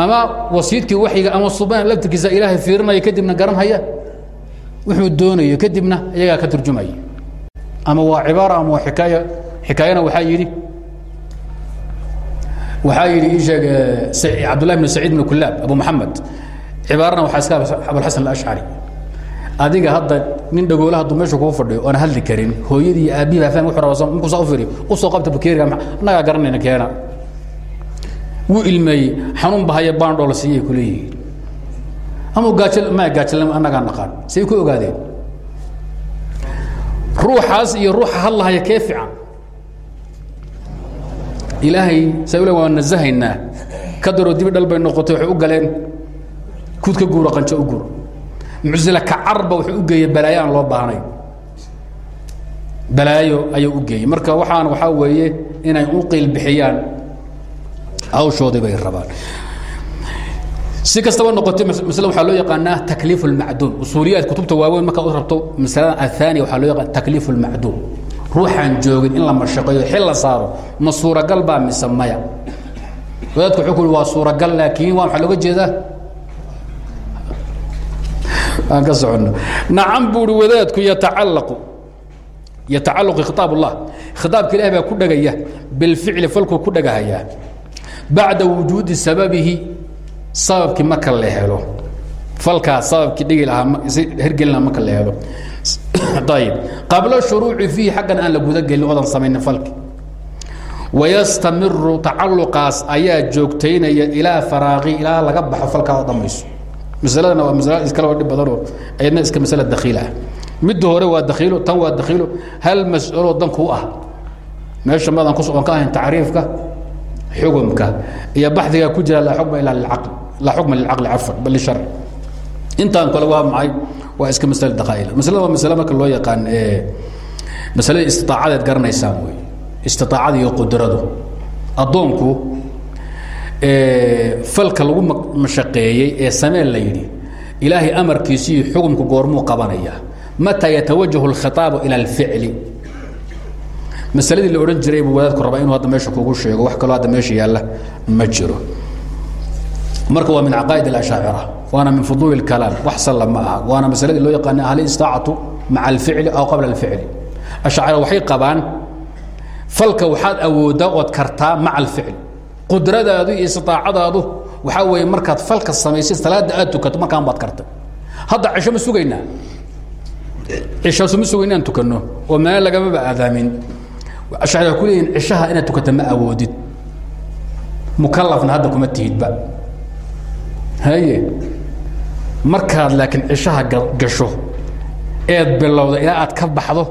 ama wasiidkii waxyiga ama subaan laftirkiisa ilaahay fiirinaya kadibna garanhaya. Wuxuu doonayo kadibna iyagaa ka turjumaya ama waa cibaara ama waa xikaaya. Xikaayana waxaa yidhi waxaa yidhi ii sheeg cabdullahi bn saciid bn kulaab abu maxamed cibaarana waxaa iska abulxasan alashcari adiga hadda nin dhagoolaha hadduu meesha kuu fadhiyo oon hadli karin hooyadii aabbihi baa fahmi wuxuu rabaa markuu saa u fiiriyo u soo qabta bakeeriga annagaa garanayna keena. Wuu ilmeeyey xanuun bahaya baandhool siiyay ku leeyihiin. Ama gaajo ma gaajolama annagaa naqaan say ku ogaadeen? Ruuxaas iyo ruuxa hadlahaya kee fiican? Ilaahay sa ule waa nasahaynaa. Ka daroo dibi dhal bay noqotay waxay u galeen kuud ka guuro qanjo u guuro muctazila kacarba wuxuu u geeyey balaayo aan loo baahnayn. Balaayo ayuu u geeyey marka waxaan waxaa weeye inay u qiil bixiyaan. Hawshoodii bay rabaan. Si kastaba noqotay masle waxaa loo yaqaanaa takliif اlmacduum usuuliyaad kutubta waaweyn markaa u rabto masalada athaniya waxaa loo yaqaan takliif اlmacduum ruuxaan joogin in la mashaqeeyo xil la saaro. Ma suuragal baa mise maya? Wadaadku wuxuu ku yhi waa suuragal laakiin waa maxaa looga jeedaa aan ka soconno. Nacam buu hi wadaadku yatacallaqu. Yatacallaqu khitaab ullah khitaabka ilahi baa ku dhegaya bilficli falkuu ku dhagahayaa bacda wujuudi sababihi sababkii marka la helo. Falkaas sababkii dhigi lahaa hergeli lahaa marka la helo. Ayib qabla shuruuci fiihi xaggan aan la gudagelin odan samaynin falki. Wayastamiru tacalluqaas ayaa joogtaynaya ilaa faraaqi ilaa laga baxo falkaa oo dhammayso masaladana waa masalo iskale oo dhib badanoo ayadna iska masale dakhiil ah. Midda hore waa dakhiilo tan waa dakhiilo hal mas'alo danku ah meesha madan kus oon ka ahayn tacriifka xugumka iyo baxdiga ku jira laa xukma ilaa lilcaql laa xukma lilcaqli cafwan bal lishar intaan kale waa maxay? Waa iska masale dakhaa'il masalada waa masale marka loo yaqaan masalada istitaacadeed garanaysaan wey. Istitaacada iyo qudradu. Addoonku falka lagu mashaqeeyey ee sameen la yidhi ilaahay amarkiisi iyo xukumku goormuu qabanaya mataa yatawajahu اlkhitaabu ila اlficli masaladii la odhan jiray buu wadaadku rabaa inuu hadda meesha kugu sheego wax kaloo hadda meesha yaalla ma jiro marka waa min caqaa'id اlashaacira waana min fuduuli اkalaam wax salla ma aha waana masaladii loo yaqaana hal istaacatu maca alficli aw qabla alficli ashaacira waxay qabaan falka waxaad awooddaa ood kartaa maca alficl qudradaadu iyo istiaacadaadu waxaa weeye markaad falka samaysay salaada aad tukato markaan baad kartay hadda cisho ma sugaynaa? Cishaasu ma sugayna inaan tukanno? Oo meel lagamaba aadaamin. Ashacira ku leeyihiin cishaha inaad tukata ma awoodid. Mukalafna hadda kuma tihidba. Haye? Markaad laakiin cishaha gasho eed bilowda ilaa aad ka baxdo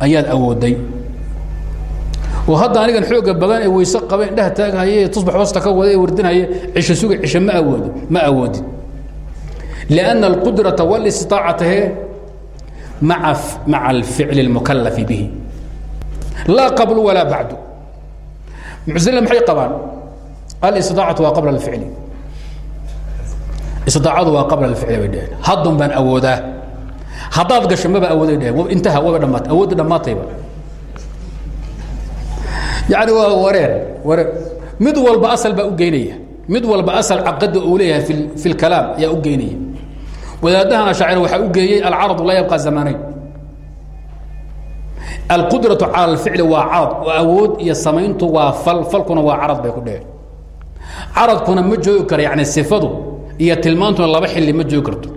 ayaad awooday. oo hadda anigan xooga badan ee weyse qaba indhaha taaghaye tusbax hoosta ka wada ee wardinhaye cisho suga cisho ma awoodo ma awoodin. lianna alqudrata walistiaacata he maa maca alficli اlmukalafi bihi laa qablu walaa bacdu muctazila maxay qabaan alistiaacatu waa qabla alficli istiaacadu waa qabla alficli bay dhaheen haddun baan awoodaa haddaad gasho maba awooday dhaheen intaha waba dhamaatay awoodda dhammaatayba yani waa wareer wareer mid walba asal baa u geynaya mid walba asal caqada uu leeyahay fi fi اlkalaam ayaa u geynaya wadaadahan ashaacir waxaa u geeyey alcaradu laa yabqa zamanayn alqudraةu calى اlficli waa carad oo awood iyo samayntu waa fal falkuna waa carad bay ku dheheen caradkuna ma joogi karo yani sifadu iyo tilmaantuna laba xili ma joogi karto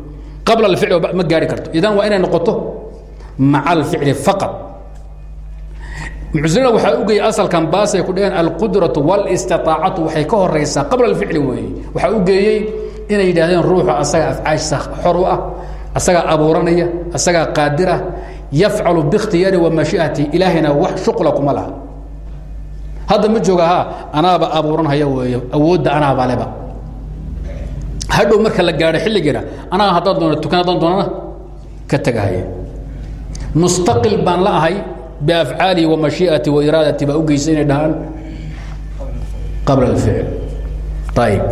qabla اlficli ma gaari karto idan waa inay noqoto maca اlficli faqad mucsilina waxaa u geeyey asalkan baasay ku dhaheen alqudratu wاlistiطaacatu waxay ka horaysaa qabla اlficli weeye waxaa u geeyey inay yidhahdeen ruuxu asaga afcaashisa xor u ah asagaa abuuranaya asagaa qaadirah yafcalu biاkhtiyaari wa mashiati ilaahayna wax shuqla kuma laha hadda ma jooga ha anaaba abuuranhaya weey awoodda anaaba leba hadhow marka la gaadho xilligeena anaa haddaan doono tukan haddaan doonana ka tegahaya mustaqil baan la ahay mashiiati wa iraadati baa u geysa inay dhahaan alficl ayib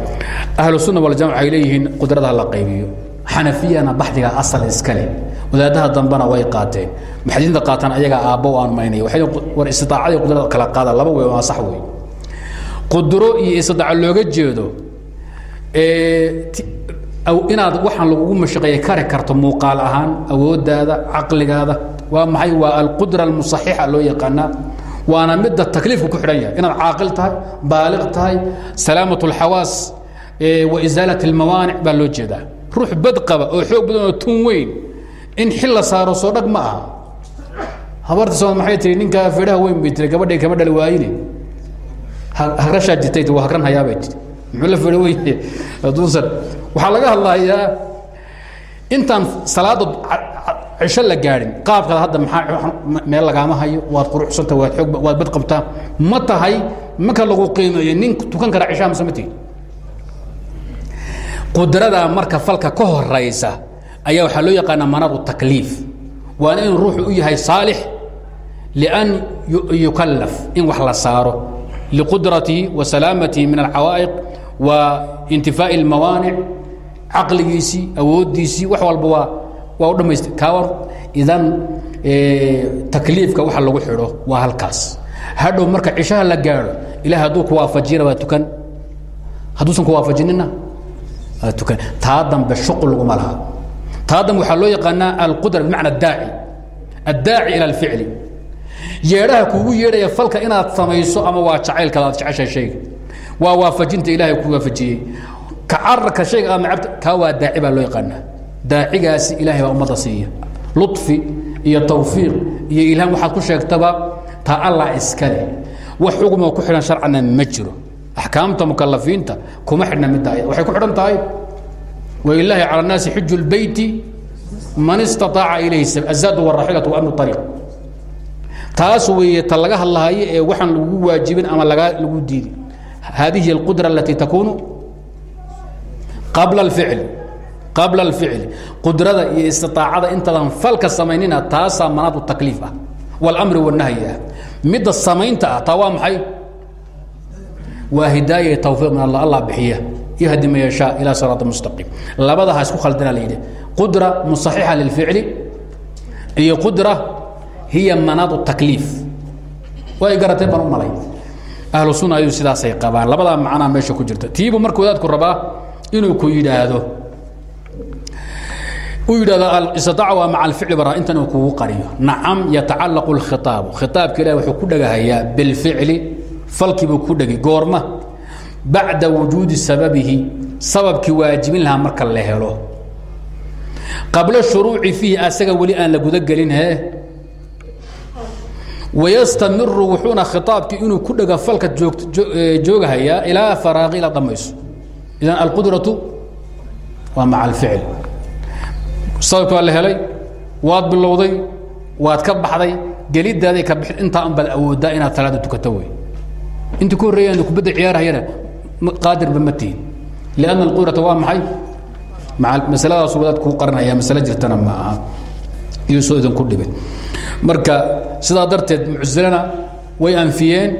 ahlu sunna waljamac waxay leeyihiin qudradaha la qaybiyo xanafiyana baxdiga asal iskale wadaadaha dambena way qaateen muxadiinta qaataan ayagaa aabbo aan maynay war istidaacadii qudrada kala qaada laba wey waa sax wey qudro iyo istidaaco looga jeedo inaad waxaan lagugu mashaqeeye kari karto muuqaal ahaan awooddaada caqligaada waa maxay? Waa alqudra almusaxixa loo yaqaanaa. Waana midda takliifku ku xidhan yahay. Inaad caaqil tahay baaliq tahay salaamat اlxawaas wa isaalat اlmawaanic baa loo jeedaa. Ruux bad oo xoog badan oo tun weyn. In xil saaro soo dhag ma aha. Habarta soo maxay tihi ninkaa fedhaha weyn bay tiri gabadhay kama dhali waayine hagrashaa jirtay waa hagran hayaabay tiri. Muxuu la fedho weye aduusan waxaa laga hadlayaa intaan salaada cisho la gaadhin qaabkaada hadda maxaa meel lagaama hayo? Waad quruxsanta waad bad qabtaa ma tahay marka lagu qiimeeyo? Nin tukan kara cishaha mase ma tihi qudradaa marka falka ka horaysa ayaa waxaa loo yaqaanaa manaadu takliif. Waana inuu ruuxu u yahay saalix lian yukallaf in wax la saaro. Liqudratihi wa min alcawaa'iq wa intifaa'i اlmawaanic caqligiisii awooddiisii wax walba waa waa u dhamaystir kaawar idan takliifka waxa lagu xidho waa halkaas. Hadhow marka cishaha la gaadho ilahay hadduu ku waafajiyana waa tukan. Hadduusan ku waafajinina waa tukan. Taa dambe shuqul laguma laha. Taa dambe waxaa loo yaqaanaa alqudra bimacna adaaci addaaci ila alficli. Yeedhaha kuugu yeedhaya falka inaad samayso ama waa jacaylkaada aad jeceshahay shayga. Waa waafajinta ilaahay ku waafajiyey. Ka cararka shayga aad nacabta kaa waa daaci baa loo yaqaanaa daacigaasi ilahay baa ummadda siiya luطfi iyo tawfiiq iyo ilhaam waxaad ku sheegtaba taa allah iskale wax xugmoo ku xidhan sharcana ma jiro axkaamta mukalafiinta kuma xidhna midda waxay ku xidhan tahay walilaahi cala الnaasi xiju اlbeyti man istaطaaca ilayhi azaad waraxilatu wa amnu ariiq taas weeye ta laga hadlahayo ee waxaan lagu waajibin ama laga lagu diidi hadihi اlqudra alati takunu qabla اlficl qabla اlficli qudrada iyo istiaacada intaadan falka samaynina taasaa manaadu takliif ah wاlmri wالnahyi ah midda samaynta ah taa waa maxay waa hidaaya tawfiiq min alla allah bixiya yahdi man yashaa ila siraat mustaqiim labadaha isku khaldina la yidhi qudra musaxixa lilficli iyo qudra hiya manaadu takliif way garatay baan u malay ahlu sunna ayuu sidaasay qabaan labadaa macnaa meesha ku jirta tiibu marka wadaadku rabaa inuu ku yidhaahdo u yidhahdo istitaaca waa maca alficli bara intan kugu qariyo. Nacam yatacallaqu اlkhitaabu khitaabka ilahi wuxuu ku dhagahayaa bilficli falkiibuu ku dhegi goorma bacda wujuudi sababihi sababkii waajibin lahaa marka la helo. Qabla shuruuci fiihi asaga weli aan la gudagelin wayastamiru wuxuuna khitaabkii inuu ku dhega falka joogahayaa ilaa faraaqi ilaa dhamayso. Idan alqudratu waa maca alficl sababki waa la helay waad bilowday waad ka baxday gelidaaday ka bixid intaa un baad awooddaa inaad salaada tukato wey inta ku horreeyaan kubadda ciyaarhayana qaadirba ma tihin lianna alqudrata waa maxay? Masaladaas wadaad kuu qaranaya masale jirtana ma aha. Iyuu soo idinku dhibay. Marka sidaa darteed mucsilana way anfiyeen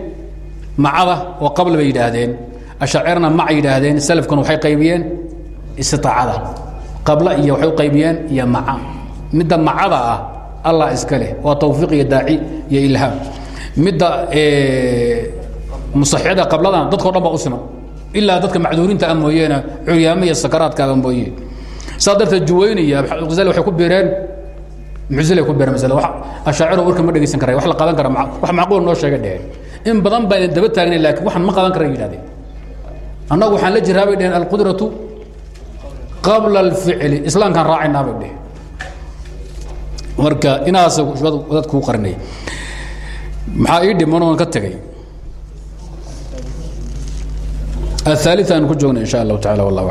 macada oo qabl bay yidhaahdeen ashaacirna mac yidhaahdeen salafkuna waxay qaybiyeen istiaacada qabla iyo waxay u qaybiyeen iyo maca. Midda macada ah allah iska leh waa tawfiiq iyo daaci iyo ilhaam midda musaxiyada qabladan dadkao dhan baa u siman. Ilaa dadka macduurinta a mooyeene curyaamo iyo sakaraadkaaba mooye. Saa darteed juwaynaya al waxay ku biireen mucsilay ku biireen masale. Ashaaciro warka ma dhegaysan kara wax la qaban kara wax macquul noo sheega dheheen. In badan baa idin daba taagnay laakiin waxaan ma qaban kara yidhahdeen. Annagu waxaan la jiraa bay dheheen alqudratu qabla اficli islaamkan raacinaa bay dheh. Marka inaas dad kuu qarinay. Maxaa ii dhiman oon ka tegay? Aلثaaliث aan ku joogna in shaء الlahu taعalى والlah